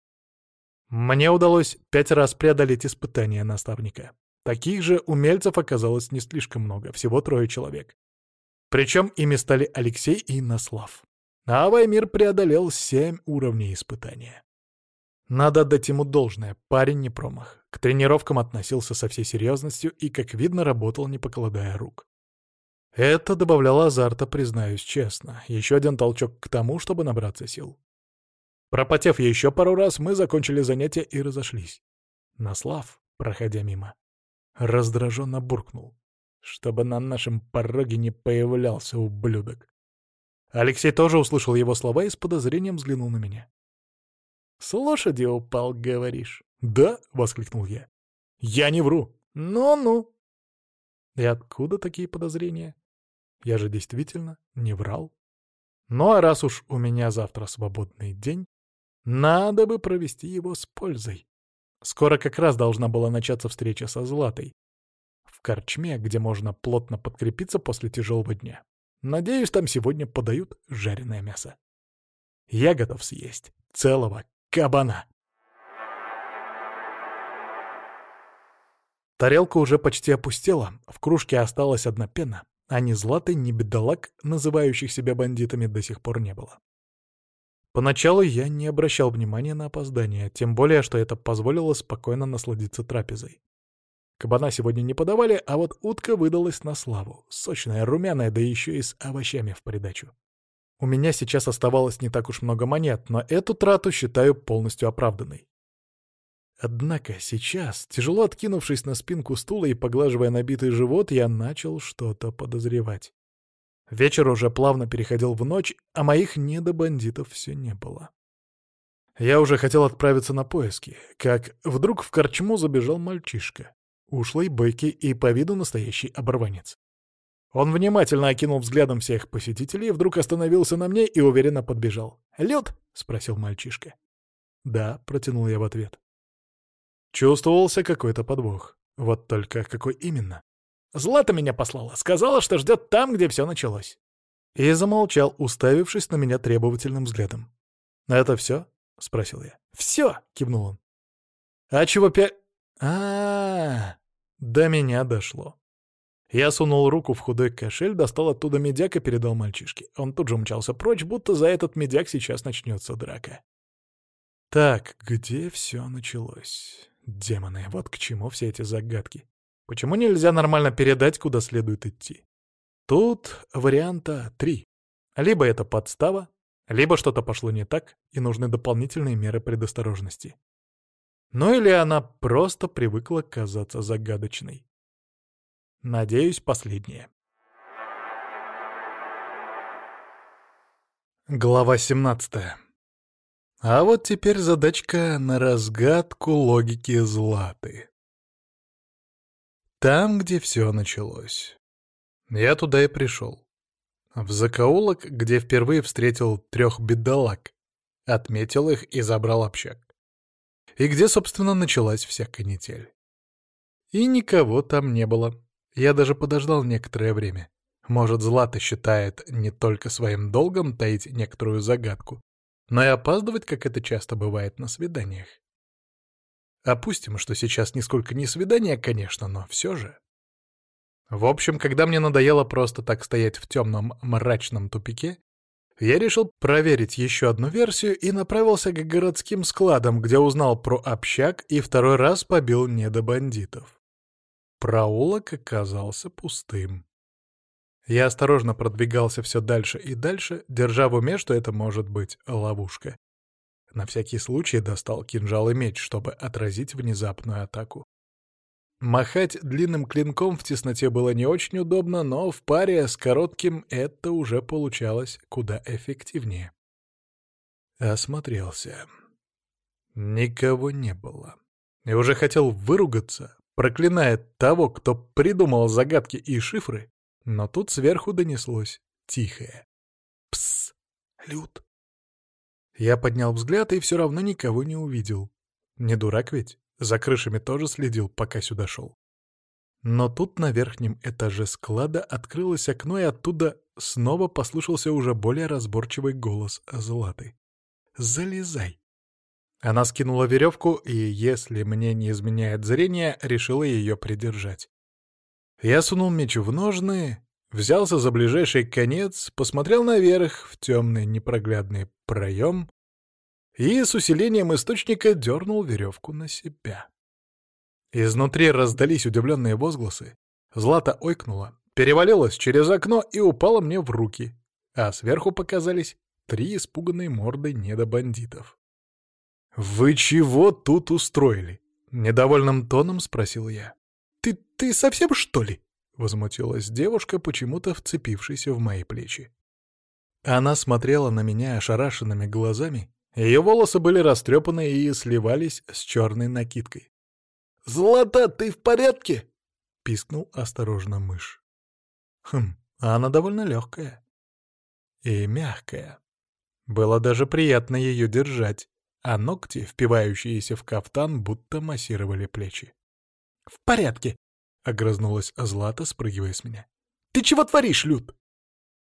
Мне удалось пять раз преодолеть испытания наставника. Таких же умельцев оказалось не слишком много, всего трое человек. Причем ими стали Алексей и Наслав. А Ваймир преодолел семь уровней испытания. Надо отдать ему должное, парень не промах. К тренировкам относился со всей серьезностью и, как видно, работал, не покладая рук. Это добавляло азарта, признаюсь честно. Еще один толчок к тому, чтобы набраться сил. Пропотев еще пару раз, мы закончили занятие и разошлись. Наслав, проходя мимо, раздраженно буркнул. Чтобы на нашем пороге не появлялся ублюдок. Алексей тоже услышал его слова и с подозрением взглянул на меня. «С лошади упал, говоришь?» «Да», — воскликнул я. «Я не вру». «Ну-ну». И откуда такие подозрения? Я же действительно не врал. Ну а раз уж у меня завтра свободный день, надо бы провести его с пользой. Скоро как раз должна была начаться встреча со Златой. В корчме, где можно плотно подкрепиться после тяжелого дня. Надеюсь, там сегодня подают жареное мясо. Я готов съесть целого кабана. Тарелка уже почти опустела, в кружке осталась одна пена, а ни Златы, ни бедолаг, называющих себя бандитами, до сих пор не было. Поначалу я не обращал внимания на опоздание, тем более, что это позволило спокойно насладиться трапезой. Кабана сегодня не подавали, а вот утка выдалась на славу. Сочная, румяная, да еще и с овощами в придачу. У меня сейчас оставалось не так уж много монет, но эту трату считаю полностью оправданной. Однако сейчас, тяжело откинувшись на спинку стула и поглаживая набитый живот, я начал что-то подозревать. Вечер уже плавно переходил в ночь, а моих недобандитов все не было. Я уже хотел отправиться на поиски, как вдруг в корчму забежал мальчишка, ушлый, бойкий и по виду настоящий оборванец. Он внимательно окинул взглядом всех посетителей, вдруг остановился на мне и уверенно подбежал. «Лед?» — спросил мальчишка. «Да», — протянул я в ответ. Чувствовался какой-то подвох. Вот только какой именно? Злата меня послала, сказала, что ждет там, где все началось. И замолчал, уставившись на меня требовательным взглядом. «Это все?» — спросил я. «Все!» — кивнул он. «А чего пя...» а, -а, -а До меня дошло. Я сунул руку в худой кошель, достал оттуда медяк и передал мальчишке. Он тут же умчался прочь, будто за этот медяк сейчас начнется драка. Так, где все началось? Демоны, вот к чему все эти загадки. Почему нельзя нормально передать, куда следует идти? Тут варианта три. Либо это подстава, либо что-то пошло не так, и нужны дополнительные меры предосторожности. Ну или она просто привыкла казаться загадочной. Надеюсь, последнее. Глава 17 а вот теперь задачка на разгадку логики Златы. Там, где все началось. Я туда и пришел. В закоулок, где впервые встретил трех бедолаг, отметил их и забрал общак. И где, собственно, началась вся канитель. И никого там не было. Я даже подождал некоторое время. Может, Злата считает не только своим долгом таить некоторую загадку, но и опаздывать, как это часто бывает на свиданиях. Опустим, что сейчас нисколько не свидание, конечно, но все же. В общем, когда мне надоело просто так стоять в темном мрачном тупике, я решил проверить еще одну версию и направился к городским складам, где узнал про общак и второй раз побил недобандитов. Проулок оказался пустым. Я осторожно продвигался все дальше и дальше, держа в уме, что это может быть ловушка. На всякий случай достал кинжал и меч, чтобы отразить внезапную атаку. Махать длинным клинком в тесноте было не очень удобно, но в паре с коротким это уже получалось куда эффективнее. Осмотрелся. Никого не было. И уже хотел выругаться, проклиная того, кто придумал загадки и шифры, но тут сверху донеслось тихое. «Псс! Люд!» Я поднял взгляд и все равно никого не увидел. Не дурак ведь, за крышами тоже следил, пока сюда шел. Но тут на верхнем этаже склада открылось окно, и оттуда снова послышался уже более разборчивый голос Златы. «Залезай!» Она скинула веревку и, если мне не изменяет зрение, решила ее придержать. Я сунул меч в ножны, взялся за ближайший конец, посмотрел наверх в темный непроглядный проем и с усилением источника дернул веревку на себя. Изнутри раздались удивленные возгласы. Злата ойкнула, перевалилась через окно и упала мне в руки, а сверху показались три испуганные морды недобандитов. «Вы чего тут устроили?» — недовольным тоном спросил я. «Ты, ты совсем, что ли?» — возмутилась девушка, почему-то вцепившаяся в мои плечи. Она смотрела на меня ошарашенными глазами, ее волосы были растрепаны и сливались с черной накидкой. «Злата, ты в порядке?» — пискнул осторожно мышь. Хм, а она довольно легкая. И мягкая. Было даже приятно ее держать, а ногти, впивающиеся в кафтан, будто массировали плечи. «В порядке!» — огрызнулась Злата, спрыгивая с меня. «Ты чего творишь, Люд?»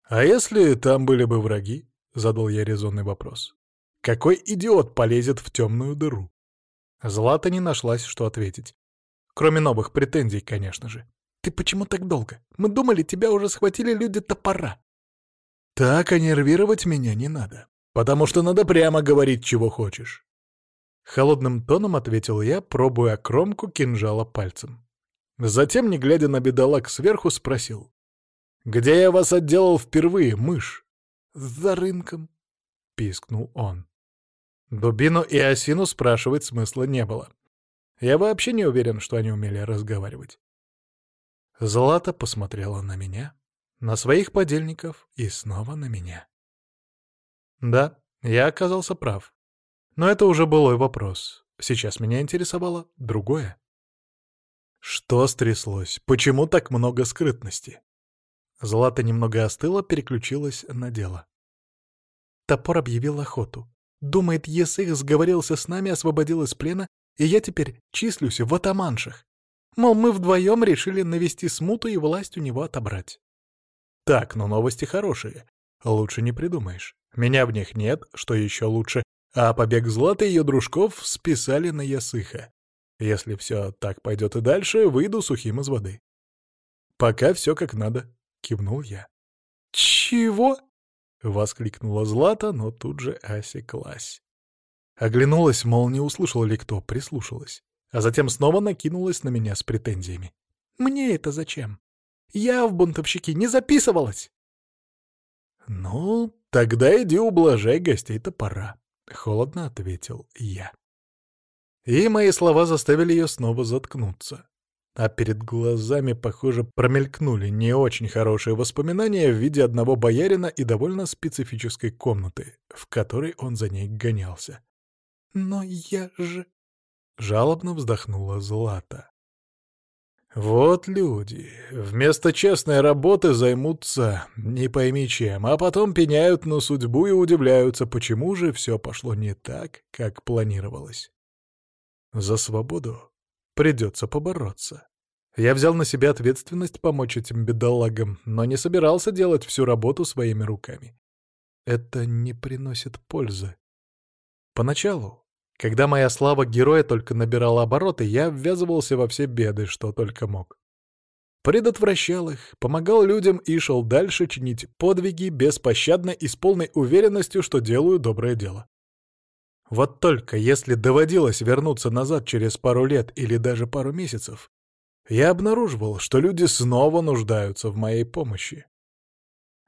«А если там были бы враги?» — задал я резонный вопрос. «Какой идиот полезет в темную дыру?» Злата не нашлась, что ответить. Кроме новых претензий, конечно же. «Ты почему так долго? Мы думали, тебя уже схватили люди топора». «Так, а нервировать меня не надо, потому что надо прямо говорить, чего хочешь». Холодным тоном ответил я, пробуя кромку кинжала пальцем. Затем, не глядя на бедолаг сверху, спросил. «Где я вас отделал впервые, мышь?» «За рынком», — пискнул он. Дубину и осину спрашивать смысла не было. Я вообще не уверен, что они умели разговаривать. Злата посмотрела на меня, на своих подельников и снова на меня. Да, я оказался прав. Но это уже былой вопрос. Сейчас меня интересовало другое. Что стряслось? Почему так много скрытности? Злата немного остыла, переключилась на дело. Топор объявил охоту. Думает, Есых сговорился с нами, освободил из плена, и я теперь числюсь в атаманшах. Мол, мы вдвоем решили навести смуту и власть у него отобрать. Так, но новости хорошие. Лучше не придумаешь. Меня в них нет, что еще лучше. А побег Златы и ее дружков списали на Ясыха. Если все так пойдет и дальше, выйду сухим из воды. Пока все как надо, — кивнул я. «Чего?» — воскликнула Злата, но тут же осеклась. Оглянулась, мол, не услышал ли кто, прислушалась. А затем снова накинулась на меня с претензиями. «Мне это зачем? Я в бунтовщики не записывалась!» «Ну, тогда иди ублажай гостей-то пора», — холодно ответил я. И мои слова заставили ее снова заткнуться а перед глазами, похоже, промелькнули не очень хорошие воспоминания в виде одного боярина и довольно специфической комнаты, в которой он за ней гонялся. «Но я же...» — жалобно вздохнула Злата. «Вот люди вместо честной работы займутся не пойми чем, а потом пеняют на судьбу и удивляются, почему же все пошло не так, как планировалось. За свободу Придется побороться. Я взял на себя ответственность помочь этим бедолагам, но не собирался делать всю работу своими руками. Это не приносит пользы. Поначалу, когда моя слава героя только набирала обороты, я ввязывался во все беды, что только мог. Предотвращал их, помогал людям и шел дальше чинить подвиги беспощадно и с полной уверенностью, что делаю доброе дело. Вот только если доводилось вернуться назад через пару лет или даже пару месяцев, я обнаруживал, что люди снова нуждаются в моей помощи.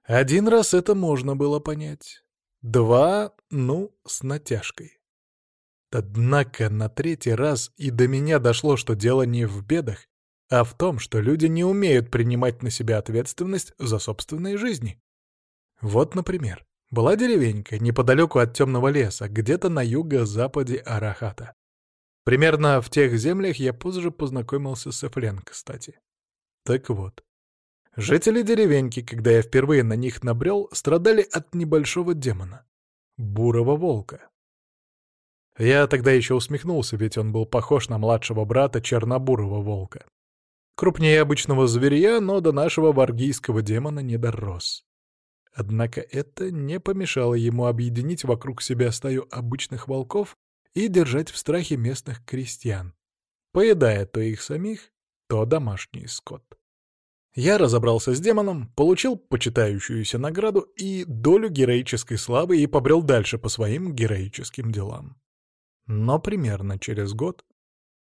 Один раз это можно было понять. Два, ну, с натяжкой. Однако на третий раз и до меня дошло, что дело не в бедах, а в том, что люди не умеют принимать на себя ответственность за собственные жизни. Вот, например, Была деревенька неподалеку от темного леса, где-то на юго-западе Арахата. Примерно в тех землях я позже познакомился с Эфлен, кстати. Так вот, жители деревеньки, когда я впервые на них набрел, страдали от небольшого демона — бурого волка. Я тогда еще усмехнулся, ведь он был похож на младшего брата чернобурого волка. Крупнее обычного зверя, но до нашего варгийского демона не дорос. Однако это не помешало ему объединить вокруг себя стаю обычных волков и держать в страхе местных крестьян, поедая то их самих, то домашний скот. Я разобрался с демоном, получил почитающуюся награду и долю героической славы и побрел дальше по своим героическим делам. Но примерно через год,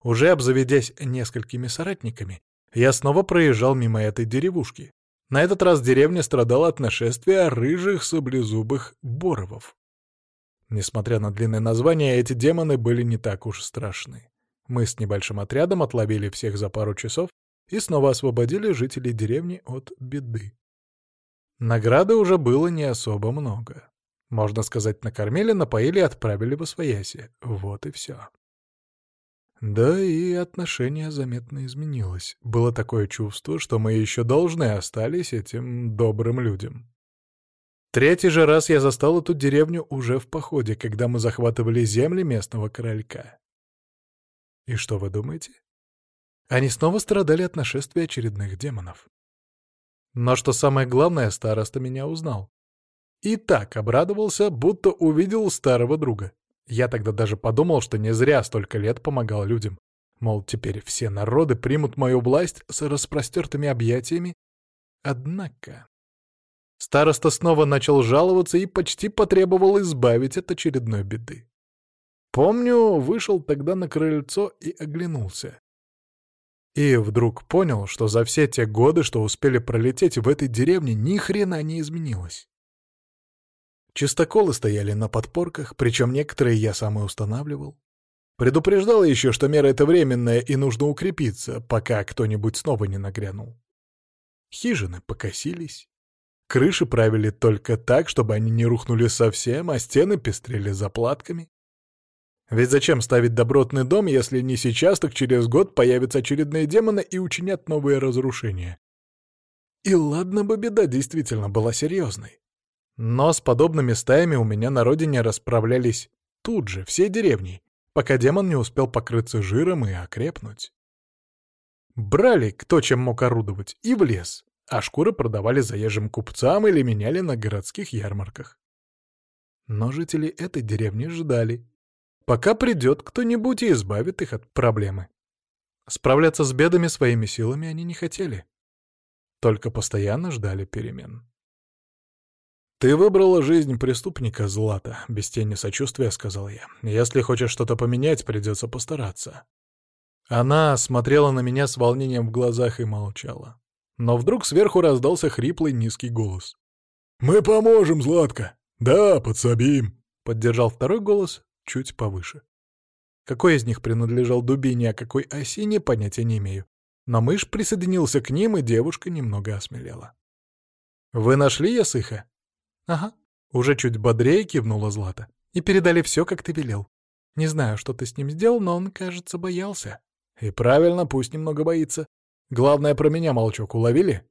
уже обзаведясь несколькими соратниками, я снова проезжал мимо этой деревушки. На этот раз деревня страдала от нашествия рыжих саблезубых боровов. Несмотря на длинное название, эти демоны были не так уж страшны. Мы с небольшим отрядом отловили всех за пару часов и снова освободили жителей деревни от беды. Награды уже было не особо много. Можно сказать, накормили, напоили отправили в освояси. Вот и все. Да и отношение заметно изменилось. Было такое чувство, что мы еще должны остались этим добрым людям. Третий же раз я застал эту деревню уже в походе, когда мы захватывали земли местного королька. И что вы думаете? Они снова страдали от нашествия очередных демонов. Но что самое главное, староста меня узнал. И так обрадовался, будто увидел старого друга. Я тогда даже подумал, что не зря столько лет помогал людям. Мол, теперь все народы примут мою власть с распростертыми объятиями. Однако... Староста снова начал жаловаться и почти потребовал избавить от очередной беды. Помню, вышел тогда на крыльцо и оглянулся. И вдруг понял, что за все те годы, что успели пролететь в этой деревне, ни хрена не изменилось. Чистоколы стояли на подпорках, причем некоторые я сам и устанавливал. Предупреждал еще, что мера эта временная и нужно укрепиться, пока кто-нибудь снова не нагрянул. Хижины покосились. Крыши правили только так, чтобы они не рухнули совсем, а стены пестрели заплатками. Ведь зачем ставить добротный дом, если не сейчас, так через год появятся очередные демоны и учинят новые разрушения? И ладно бы беда действительно была серьезной. Но с подобными стаями у меня на родине расправлялись тут же, все деревни, пока демон не успел покрыться жиром и окрепнуть. Брали, кто чем мог орудовать, и в лес, а шкуры продавали заезжим купцам или меняли на городских ярмарках. Но жители этой деревни ждали, пока придет кто-нибудь и избавит их от проблемы. Справляться с бедами своими силами они не хотели, только постоянно ждали перемен. «Ты выбрала жизнь преступника, Злата», — без тени сочувствия сказал я. «Если хочешь что-то поменять, придется постараться». Она смотрела на меня с волнением в глазах и молчала. Но вдруг сверху раздался хриплый низкий голос. «Мы поможем, Златка! Да, подсобим!» — поддержал второй голос, чуть повыше. Какой из них принадлежал дубине, а какой осине, понятия не имею. Но мышь присоединился к ним, и девушка немного осмелела. «Вы нашли Ясыха?» «Ага», — уже чуть бодрее кивнула Злата. «И передали все, как ты велел. Не знаю, что ты с ним сделал, но он, кажется, боялся». «И правильно, пусть немного боится. Главное, про меня молчок уловили?»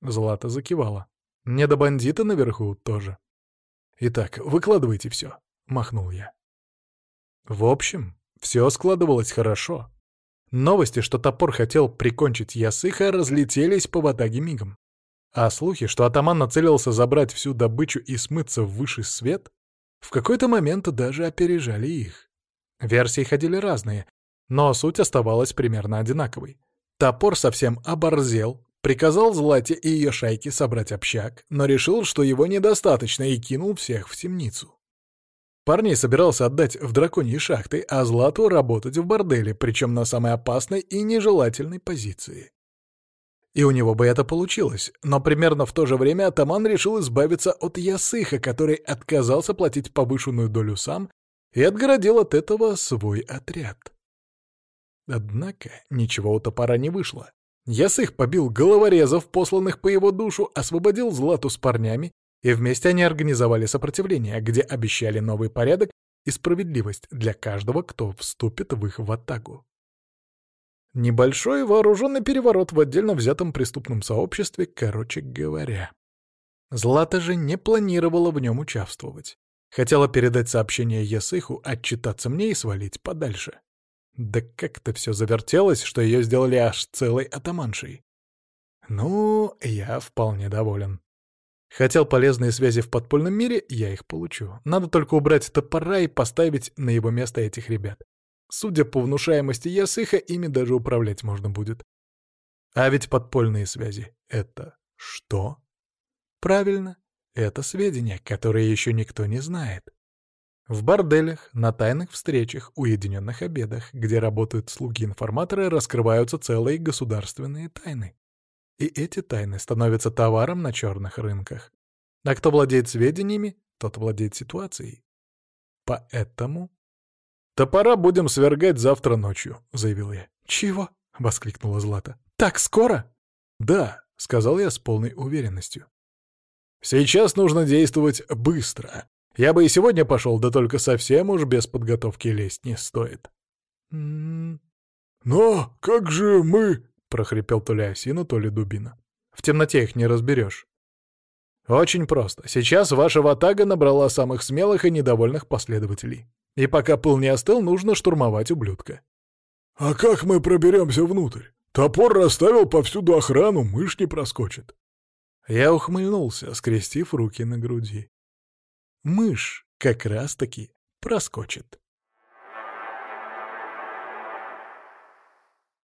Злата закивала. «Не до бандита наверху тоже». «Итак, выкладывайте все», — махнул я. В общем, все складывалось хорошо. Новости, что топор хотел прикончить Ясыха, разлетелись по ватаге мигом. А слухи, что атаман нацелился забрать всю добычу и смыться в высший свет, в какой-то момент даже опережали их. Версии ходили разные, но суть оставалась примерно одинаковой. Топор совсем оборзел, приказал Злате и ее шайке собрать общак, но решил, что его недостаточно, и кинул всех в темницу. Парней собирался отдать в драконьи шахты, а Злату работать в борделе, причем на самой опасной и нежелательной позиции. И у него бы это получилось, но примерно в то же время атаман решил избавиться от Ясыха, который отказался платить повышенную долю сам и отгородил от этого свой отряд. Однако ничего у топора не вышло. Ясых побил головорезов, посланных по его душу, освободил Злату с парнями, И вместе они организовали сопротивление, где обещали новый порядок и справедливость для каждого, кто вступит в их ватагу. Небольшой вооруженный переворот в отдельно взятом преступном сообществе, короче говоря. Злата же не планировала в нем участвовать. Хотела передать сообщение Есыху, отчитаться мне и свалить подальше. Да как-то все завертелось, что ее сделали аж целой атаманшей. Ну, я вполне доволен. Хотел полезные связи в подпольном мире, я их получу. Надо только убрать топора и поставить на его место этих ребят. Судя по внушаемости Ясыха, ими даже управлять можно будет. А ведь подпольные связи — это что? Правильно, это сведения, которые еще никто не знает. В борделях, на тайных встречах, уединенных обедах, где работают слуги-информаторы, раскрываются целые государственные тайны. И эти тайны становятся товаром на черных рынках. А кто владеет сведениями, тот владеет ситуацией. Поэтому... «Топора будем свергать завтра ночью», — заявил я. «Чего?» — воскликнула Злата. «Так скоро?» «Да», — сказал я с полной уверенностью. Сейчас нужно действовать быстро. Я бы и сегодня пошел, да только совсем уж без подготовки лезть не стоит. «М-м-м». «Но как же мы...» — прохрипел то ли осина, то ли дубина. «В темноте их не разберешь». «Очень просто. Сейчас ваша ватага набрала самых смелых и недовольных последователей. И пока пыл не остыл, нужно штурмовать ублюдка». «А как мы проберемся внутрь? Топор расставил повсюду охрану, мышь не проскочит». Я ухмыльнулся, скрестив руки на груди. Мышь как раз-таки проскочит.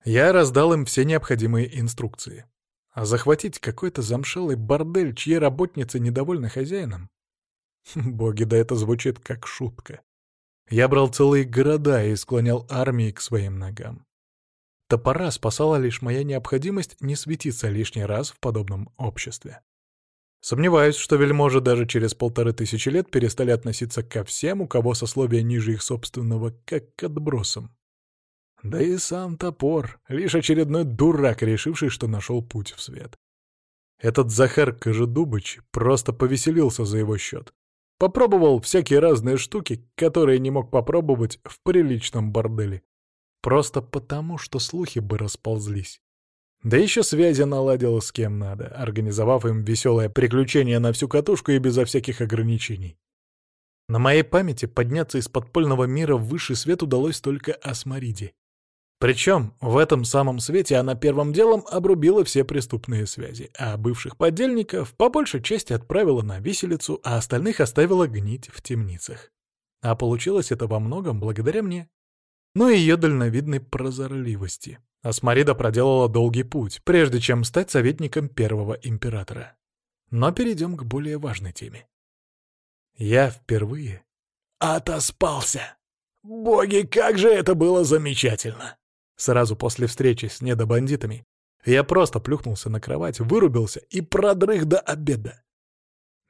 Я раздал им все необходимые инструкции. А захватить какой-то замшелый бордель, чьи работницы недовольны хозяином? Боги, да это звучит как шутка. Я брал целые города и склонял армии к своим ногам. Топора спасала лишь моя необходимость не светиться лишний раз в подобном обществе. Сомневаюсь, что вельможи даже через полторы тысячи лет перестали относиться ко всем, у кого сословие ниже их собственного, как к отбросам. Да и сам топор — лишь очередной дурак, решивший, что нашел путь в свет. Этот Захар Кожедубыч просто повеселился за его счет. Попробовал всякие разные штуки, которые не мог попробовать в приличном борделе. Просто потому, что слухи бы расползлись. Да еще связи наладил с кем надо, организовав им веселое приключение на всю катушку и безо всяких ограничений. На моей памяти подняться из подпольного мира в высший свет удалось только Асмариде. Причем в этом самом свете она первым делом обрубила все преступные связи, а бывших подельников по большей части отправила на виселицу, а остальных оставила гнить в темницах. А получилось это во многом благодаря мне но и ее дальновидной прозорливости. Асмарида проделала долгий путь, прежде чем стать советником первого императора. Но перейдем к более важной теме. Я впервые отоспался. Боги, как же это было замечательно! Сразу после встречи с недобандитами я просто плюхнулся на кровать, вырубился и продрых до обеда.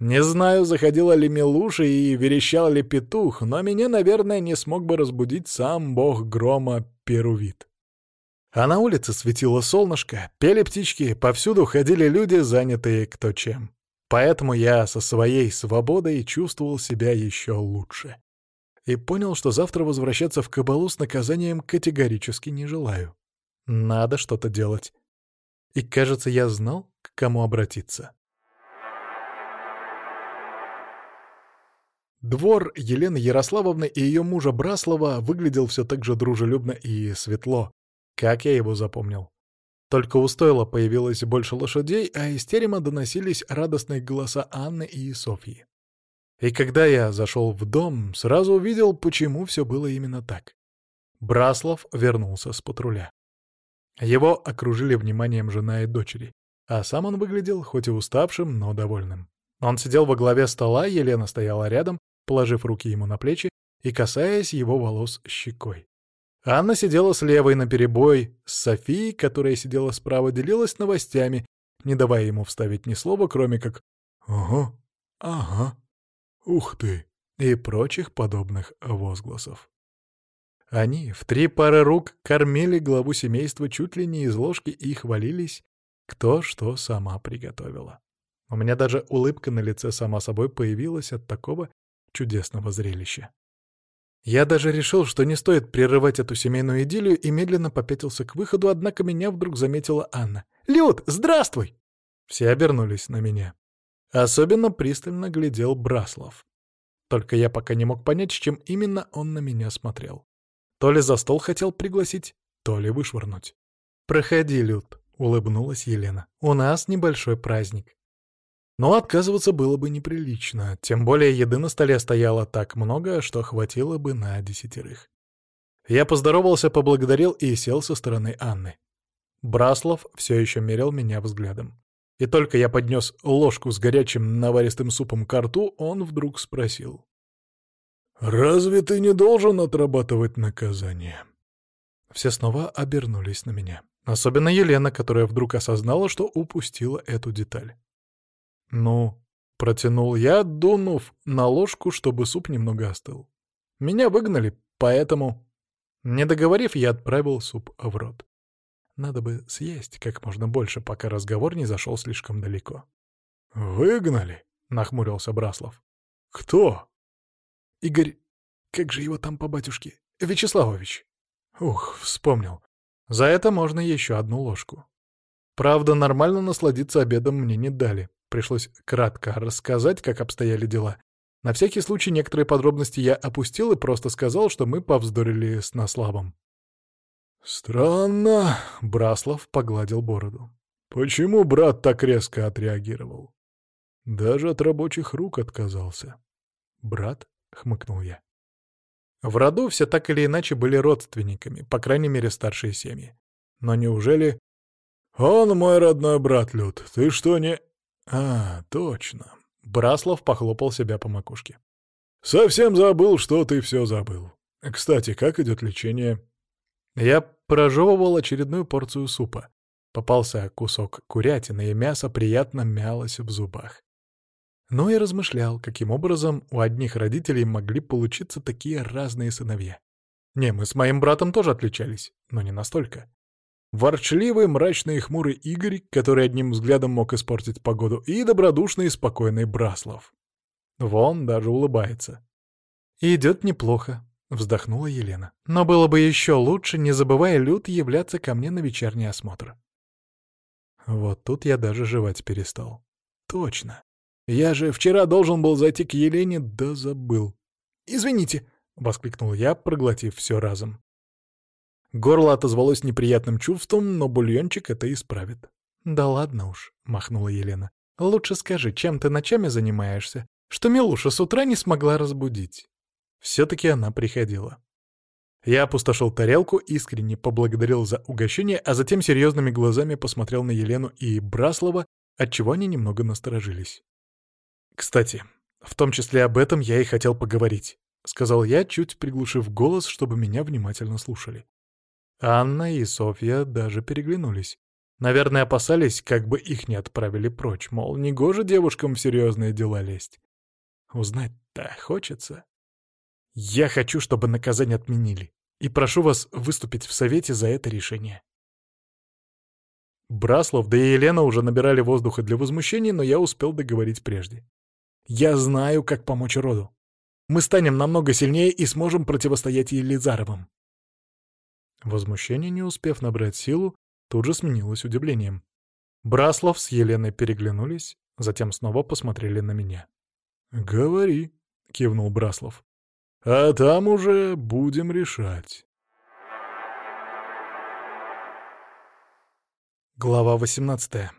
Не знаю, заходила ли Милуша и верещал ли петух, но меня, наверное, не смог бы разбудить сам бог грома Перувит. А на улице светило солнышко, пели птички, повсюду ходили люди, занятые кто чем. Поэтому я со своей свободой чувствовал себя еще лучше. И понял, что завтра возвращаться в Кабалу с наказанием категорически не желаю. Надо что-то делать. И, кажется, я знал, к кому обратиться. Двор Елены Ярославовны и ее мужа Браслова выглядел все так же дружелюбно и светло, как я его запомнил. Только у стойла появилось больше лошадей, а из терема доносились радостные голоса Анны и Софьи. И когда я зашел в дом, сразу увидел, почему все было именно так. Браслов вернулся с патруля. Его окружили вниманием жена и дочери, а сам он выглядел хоть и уставшим, но довольным. Он сидел во главе стола, Елена стояла рядом, положив руки ему на плечи и касаясь его волос щекой. Анна сидела с левой наперебой, с Софией, которая сидела справа, делилась новостями, не давая ему вставить ни слова, кроме как «Ага, ага, ух ты» и прочих подобных возгласов. Они в три пары рук кормили главу семейства чуть ли не из ложки и хвалились, кто что сама приготовила. У меня даже улыбка на лице сама собой появилась от такого чудесного зрелища. Я даже решил, что не стоит прерывать эту семейную идиллию и медленно попятился к выходу, однако меня вдруг заметила Анна. «Люд, здравствуй!» Все обернулись на меня. Особенно пристально глядел Браслов. Только я пока не мог понять, с чем именно он на меня смотрел. То ли за стол хотел пригласить, то ли вышвырнуть. «Проходи, Люд», — улыбнулась Елена. «У нас небольшой праздник». Но отказываться было бы неприлично, тем более еды на столе стояло так много, что хватило бы на десятерых. Я поздоровался, поблагодарил и сел со стороны Анны. Браслов все еще мерил меня взглядом. И только я поднес ложку с горячим наваристым супом к рту, он вдруг спросил. «Разве ты не должен отрабатывать наказание?» Все снова обернулись на меня. Особенно Елена, которая вдруг осознала, что упустила эту деталь. «Ну?» — протянул я, дунув на ложку, чтобы суп немного остыл. «Меня выгнали, поэтому...» Не договорив, я отправил суп в рот. Надо бы съесть как можно больше, пока разговор не зашел слишком далеко. «Выгнали?» — нахмурился Браслов. «Кто?» «Игорь... Как же его там по батюшке? Вячеславович». «Ух, вспомнил. За это можно еще одну ложку. Правда, нормально насладиться обедом мне не дали. Пришлось кратко рассказать, как обстояли дела. На всякий случай некоторые подробности я опустил и просто сказал, что мы повздорили с Наславом. «Странно», — Браслов погладил бороду. «Почему брат так резко отреагировал? Даже от рабочих рук отказался». «Брат?» — хмыкнул я. В роду все так или иначе были родственниками, по крайней мере, старшие семьи. Но неужели... «Он мой родной брат, Люд, ты что не...» «А, точно». Браслов похлопал себя по макушке. «Совсем забыл, что ты все забыл. Кстати, как идет лечение?» Я прожевывал очередную порцию супа. Попался кусок курятины, и мясо приятно мялось в зубах. Но и размышлял, каким образом у одних родителей могли получиться такие разные сыновья. Не, мы с моим братом тоже отличались, но не настолько. Ворчливый, мрачный и хмурый Игорь, который одним взглядом мог испортить погоду, и добродушный и спокойный Браслов. Вон даже улыбается. «Идет неплохо», — вздохнула Елена. «Но было бы еще лучше, не забывая Люд являться ко мне на вечерний осмотр». Вот тут я даже жевать перестал. «Точно. Я же вчера должен был зайти к Елене, да забыл». «Извините», — воскликнул я, проглотив все разом. Горло отозвалось неприятным чувством, но бульончик это исправит. «Да ладно уж», — махнула Елена. «Лучше скажи, чем ты ночами занимаешься, что Милуша с утра не смогла разбудить?» Все-таки она приходила. Я опустошил тарелку, искренне поблагодарил за угощение, а затем серьезными глазами посмотрел на Елену и Браслова, отчего они немного насторожились. «Кстати, в том числе об этом я и хотел поговорить», — сказал я, чуть приглушив голос, чтобы меня внимательно слушали. Анна и Софья даже переглянулись. Наверное, опасались, как бы их не отправили прочь, мол, негоже девушкам в серьезные дела лезть. Узнать-то хочется. Я хочу, чтобы наказание отменили, и прошу вас выступить в Совете за это решение. Браслов, да и Елена уже набирали воздуха для возмущений, но я успел договорить прежде. Я знаю, как помочь роду. Мы станем намного сильнее и сможем противостоять Елизаровым. Возмущение, не успев набрать силу, тут же сменилось удивлением. Браслов с Еленой переглянулись, затем снова посмотрели на меня. «Говори», — кивнул Браслов. «А там уже будем решать». Глава 18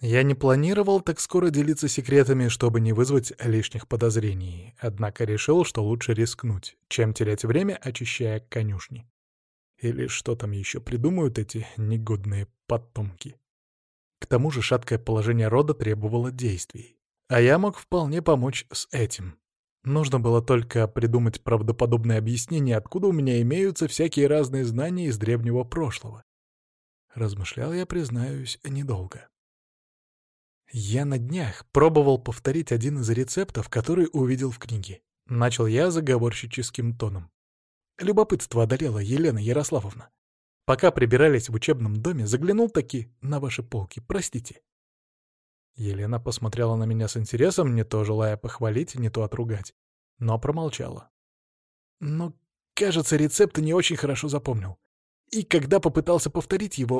Я не планировал так скоро делиться секретами, чтобы не вызвать лишних подозрений, однако решил, что лучше рискнуть, чем терять время, очищая конюшни. Или что там еще придумают эти негодные потомки. К тому же шаткое положение рода требовало действий. А я мог вполне помочь с этим. Нужно было только придумать правдоподобное объяснение, откуда у меня имеются всякие разные знания из древнего прошлого. Размышлял я, признаюсь, недолго. Я на днях пробовал повторить один из рецептов, который увидел в книге. Начал я заговорщическим тоном. Любопытство одолело Елена Ярославовна. Пока прибирались в учебном доме, заглянул таки на ваши полки, простите. Елена посмотрела на меня с интересом, не то желая похвалить, не то отругать, но промолчала. Но, кажется, рецепт не очень хорошо запомнил. И когда попытался повторить его,